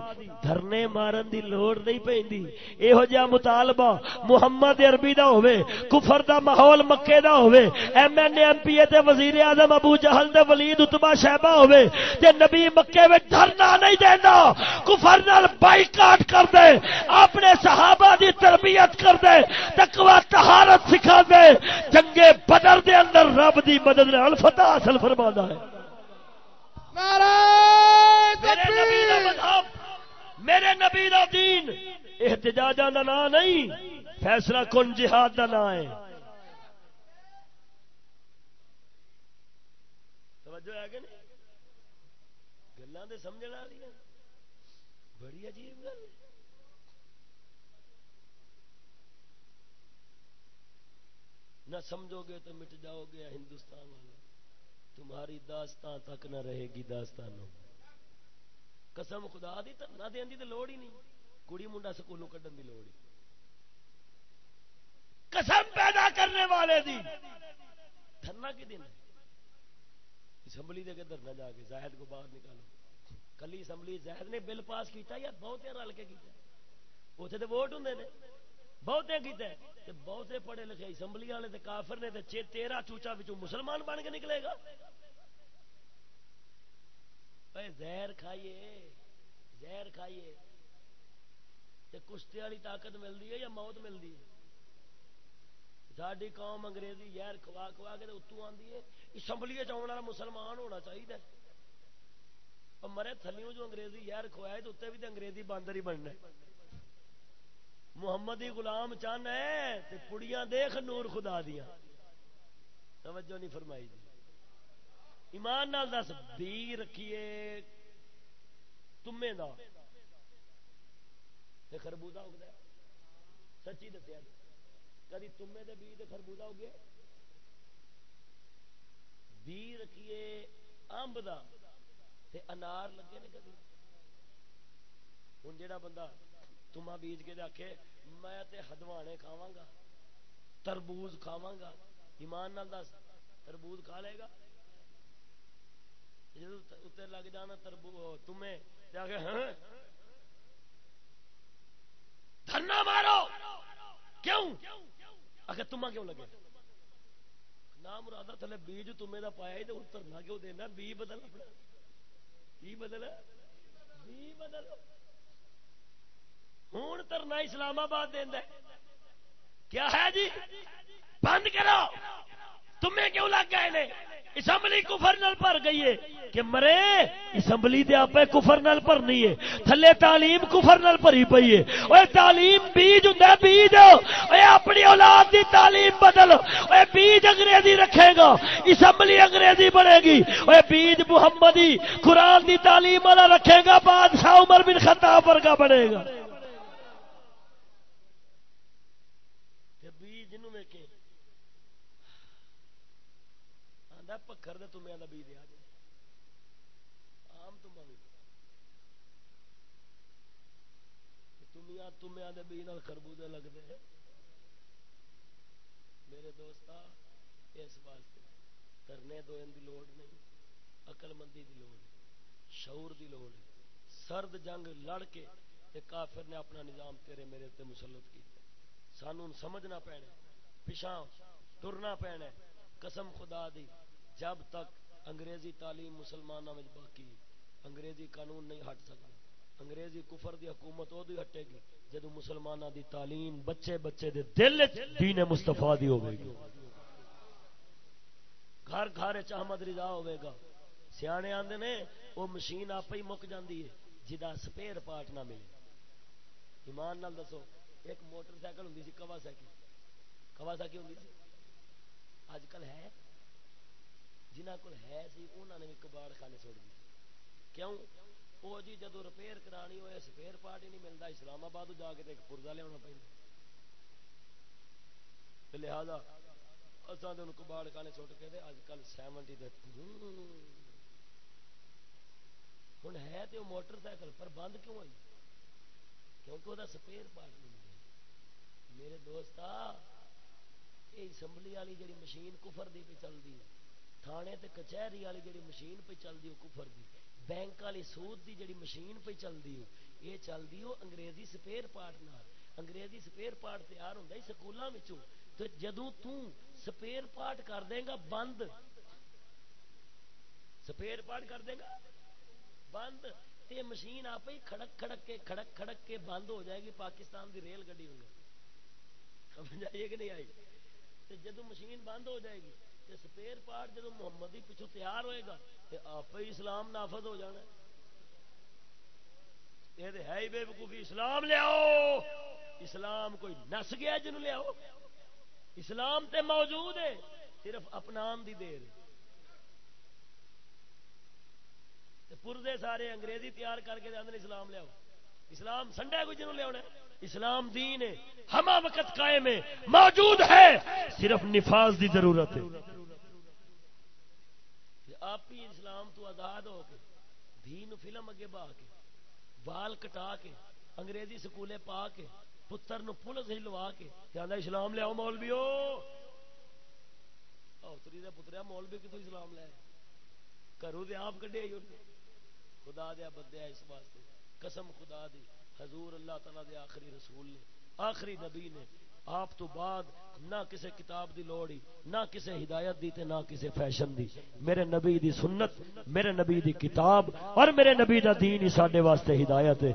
دھرنے مارن دی لوڑ نہیں پیندی یہو جہا مطالبہ محمد عربی دا ہوئے کفر دا ماحول مکے دا ہوئے M N M P A تے وزیر اعظم ابو جہل دے ولید اتبا شہبہ ہوئے تے نبی مکے میں دھرنا نہیں دینا کفر نال بائیکاٹ کر دے، اپنے صحابہ دی تربیت کر دے، تقوی طہارت سکھا دے۔ جنگے بدر دے اندر رب دی مدد نال فتح حاصل فرمادا ہے۔ نعرہ میرے نبی دا تکبیر مذہب دا دین، احتجاجاں دا نام نہیں، فیصلہ کن، جہاد دا نام ہے۔ توجہ دے بڑی عجیب گل۔ نہ سمجھو گے تو مٹ جاؤ گے، ہندوستان والے۔ تمہاری داستان تک نہ رہے گی داستانوں۔ قسم خدا دی نہ دین دی تے لوڑ ہی نہیں۔ کڑی منڈا سکولوں کڈن دی لوڑ ہی۔ قسم پیدا کرنے والے دی۔ دھرنا کی دن اسمبلی دے کے دھرنا جا کے زاہد کو باہر نکالو۔ کلی اسمبلی زاہد نے بل پاس کیتا یا بہتے رل کے کیتا؟ اتنے تو ووٹ ہوں نے۔ بہتے کیتا ہے۔ تے بہتے پڑھے لکھے اسمبلی والے تے کافر نے تے چے تیرا چوچا بچوں مسلمان بن کے نکلے گا؟ زہر کھائیے زہر کھائیے تے کشتی والی طاقت ملتی ہے یا موت ملتی ہے ساری قوم انگریزی زہر کھوا کھوا کے اتو آتی ہے اسمبلی چاؤن والا مسلمان ہونا چاہیے مرے تھلیوں جو انگریزی زہر کھوائے تو اتنے بھی تو انگریزی باندر ہی بننا ہے محمدی غلام چن ہے پڑیاں دیکھ نور خدا دیا توجہ نہیں فرمائی جی ایمان نال دس بی رکھیے تمے دا۔ تے خربوزہ اگدا سچی دسیا جی۔ کدی تمے دے بی تے خربوزہ اگے؟ بی رکھیے امب دا۔ تے انار لگے نے کدی؟ ہن جیڑا بندہ تما بیج کے آخے میں تے ہدوانے کھاواں گا، تربوز کھاواں گا۔ ایمان نال دس، تربوز کھا لے گا۔ اتنے لگ جانا تربو تمہیں ہاں؟ دھرنا مارو! کیوں؟ آخر تما کیوں لگے؟ نام مرادہ تھلے بیج تمے دا پایا ہی تو دھرنا کیوں دینا؟ بی بدل اپنا۔ کی بدل بی بدل۔ ہوں ترنا اسلام آباد دینا کیا ہے جی؟ بند کرو! تمہیں کیوں لگ گئے اسمبلی کفر نل بھر گئی ہے کہ مرے، اسمبلی دے آپ کفر نل بھرنی ہے۔ تھلے تعلیم کفر نل بھری پئی ہے۔ اوے تعلیم بیج ہوں بیج۔ اوے اپنی اولاد دی تعلیم بدل۔ اوے بیج انگریزی رکھے گا۔ اسمبلی انگریزی بنے گی۔ اوے بیج محمدی قرآن دی تعلیم والا رکھے گا، بادشاہ عمر بن خطاب ورگا بنے گا بیج نو ویکھے آندا پکھر دے تمہیں دا بیج آ جائے عام تما بھی۔ تمیا تمیا دے بیج نال خربوزے لگدے میرے دوستا اس واسطے کرنے دو ان دی لوڑ نہیں عقل مندی دی لوڑ شعور دی لوڑ سرد جنگ لڑ کے تے کافر نے اپنا نظام تیرے میرے تے مسلط کیتا سانو سمجھنا پینا پچھا ٹرنا پینا قسم خدا دی جب تک انگریزی تعلیم مسلمانوں میں باقی انگریزی قانون نہیں ہٹ سکتا۔ انگریزی کفر دی حکومت ادو ہٹے گی جدو مسلمانوں دی تعلیم بچے بچے دے دل دین مستفا دی ہوے گی۔ گھر گھر احمد رضا ہوے گا۔ سیانے آندے نے وہ مشین آپ ہی مک جاندی ہے جدا سپیئر پارٹ نہ ملے۔ ایمان نال دسو، ایک موٹر سائیکل ہوں سی، کوا سائیکل۔ کوا سائیکل ہوں سی۔ اج کل ہے۔ جنہ کو ہے سی انہوں نے بھی کباڑ خانے چھوڑ دی کیوں؟ وہ جی جدو ریپیئر کرانی ہوئے، سپیئر پارٹ ہی نہیں ملتا، اسلام آباد جا کے ایک پرزا لیا پہ لہذا اصل تو کباڑ خانے چھوٹ کے اج کل سیونٹی ہوں ہے تو موٹر سائیکل، پر بند کیوں ہوئی؟ کیونکہ وہ سپیئر پارٹ نہیں ملے میرے دوست یہ اسمبلی والی جی مشین کفر دی پہ چلتی ہے تھانے تے کچہری والی جی مشین پہ چلتی وہ کفر دی، بینک والی سود کی جڑی مشین پہ چلتی ہو یہ چلتی ہو انگریزی سپیئر پارٹ نال۔ انگریزی سپیئر پارٹ تیار ہوتا ہی سکولوں تو جدو تپیئر پارٹ کر دے گا، بند۔ سپیئر پارٹ کر دے گا، بند۔ تے مشین آپ ہی کھڑک کھڑک کے، کھڑک کھڑک کے بند ہو جائے گی، پاکستان دی ریل گڈی ہوگی سمجھ آئیے کہ نہیں آئی؟ تے جدو مشین بند ہو جائے گی تے سپیئر پارٹ جدو محمد ہی پچھو تیار ہوئے گا، تے آپ ہی اسلام نافذ ہو جانا یہ ہے ہی بے وقوفی۔ اسلام لیاؤ اسلام کوئی نس گیا جنوں لیاؤ اسلام تے موجود ہے، صرف اپنان دی دیر۔ پردے سارے انگریزی تیار کر کے اندر اسلام لیاؤ اسلام سنڈے کو جنوں لیا اسلام دین ہے۔ ہما وقت قائم ہے۔ موجود ہے۔ صرف نفاذ دی ضرورت ہے۔ آپ ہی اسلام تو آزاد ہو کے، دین فلم اگے بہ کے بال کٹا کے، انگریزی سکولے پا کے، پتر نو پولیس ہی لوا کے کہنا اسلام لیاؤ مولوی اتری دے پتریا، مولوی کتوں اسلام لے کرو دے آپ کڈے خدا دیا بدیا اس واسطے۔ قسم خدا دی، حضور اللہ تعالی دے آخری رسول نے، آخری نبی نے آپ تو بعد نہ کسی کتاب دی لوڑی نہ کسی ہدایت دی تے نہ کسی فیشن دی۔ میرے نبی دی سنت، میرے نبی دی کتاب اور میرے نبی دا دین ہی ساڈے واسطے ہدایت ہے۔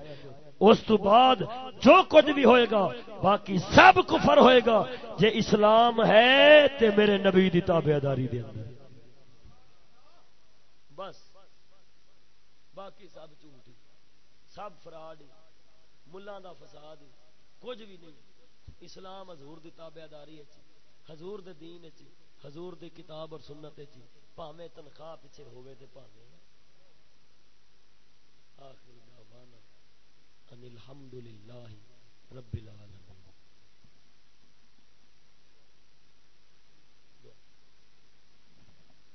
اس تو بعد جو کچھ بھی ہوئے گا، باقی سب کفر ہوئے گا۔ جے اسلام ہے تے میرے نبی دی تابع داری دے اندر۔ بس، باقی سب جھوٹ سب فراڈ ملان دا فساد کچھ بھی نہیں۔ اسلام حضور دی تابعداری ہے جی، حضور دے دین ہے جی، حضور دی کتاب اور سنت ہے جی، پاویں تنخواہ پیچھے ہوئے تے پاویں آخر دعوانا ان الحمدللہ رب العالمین۔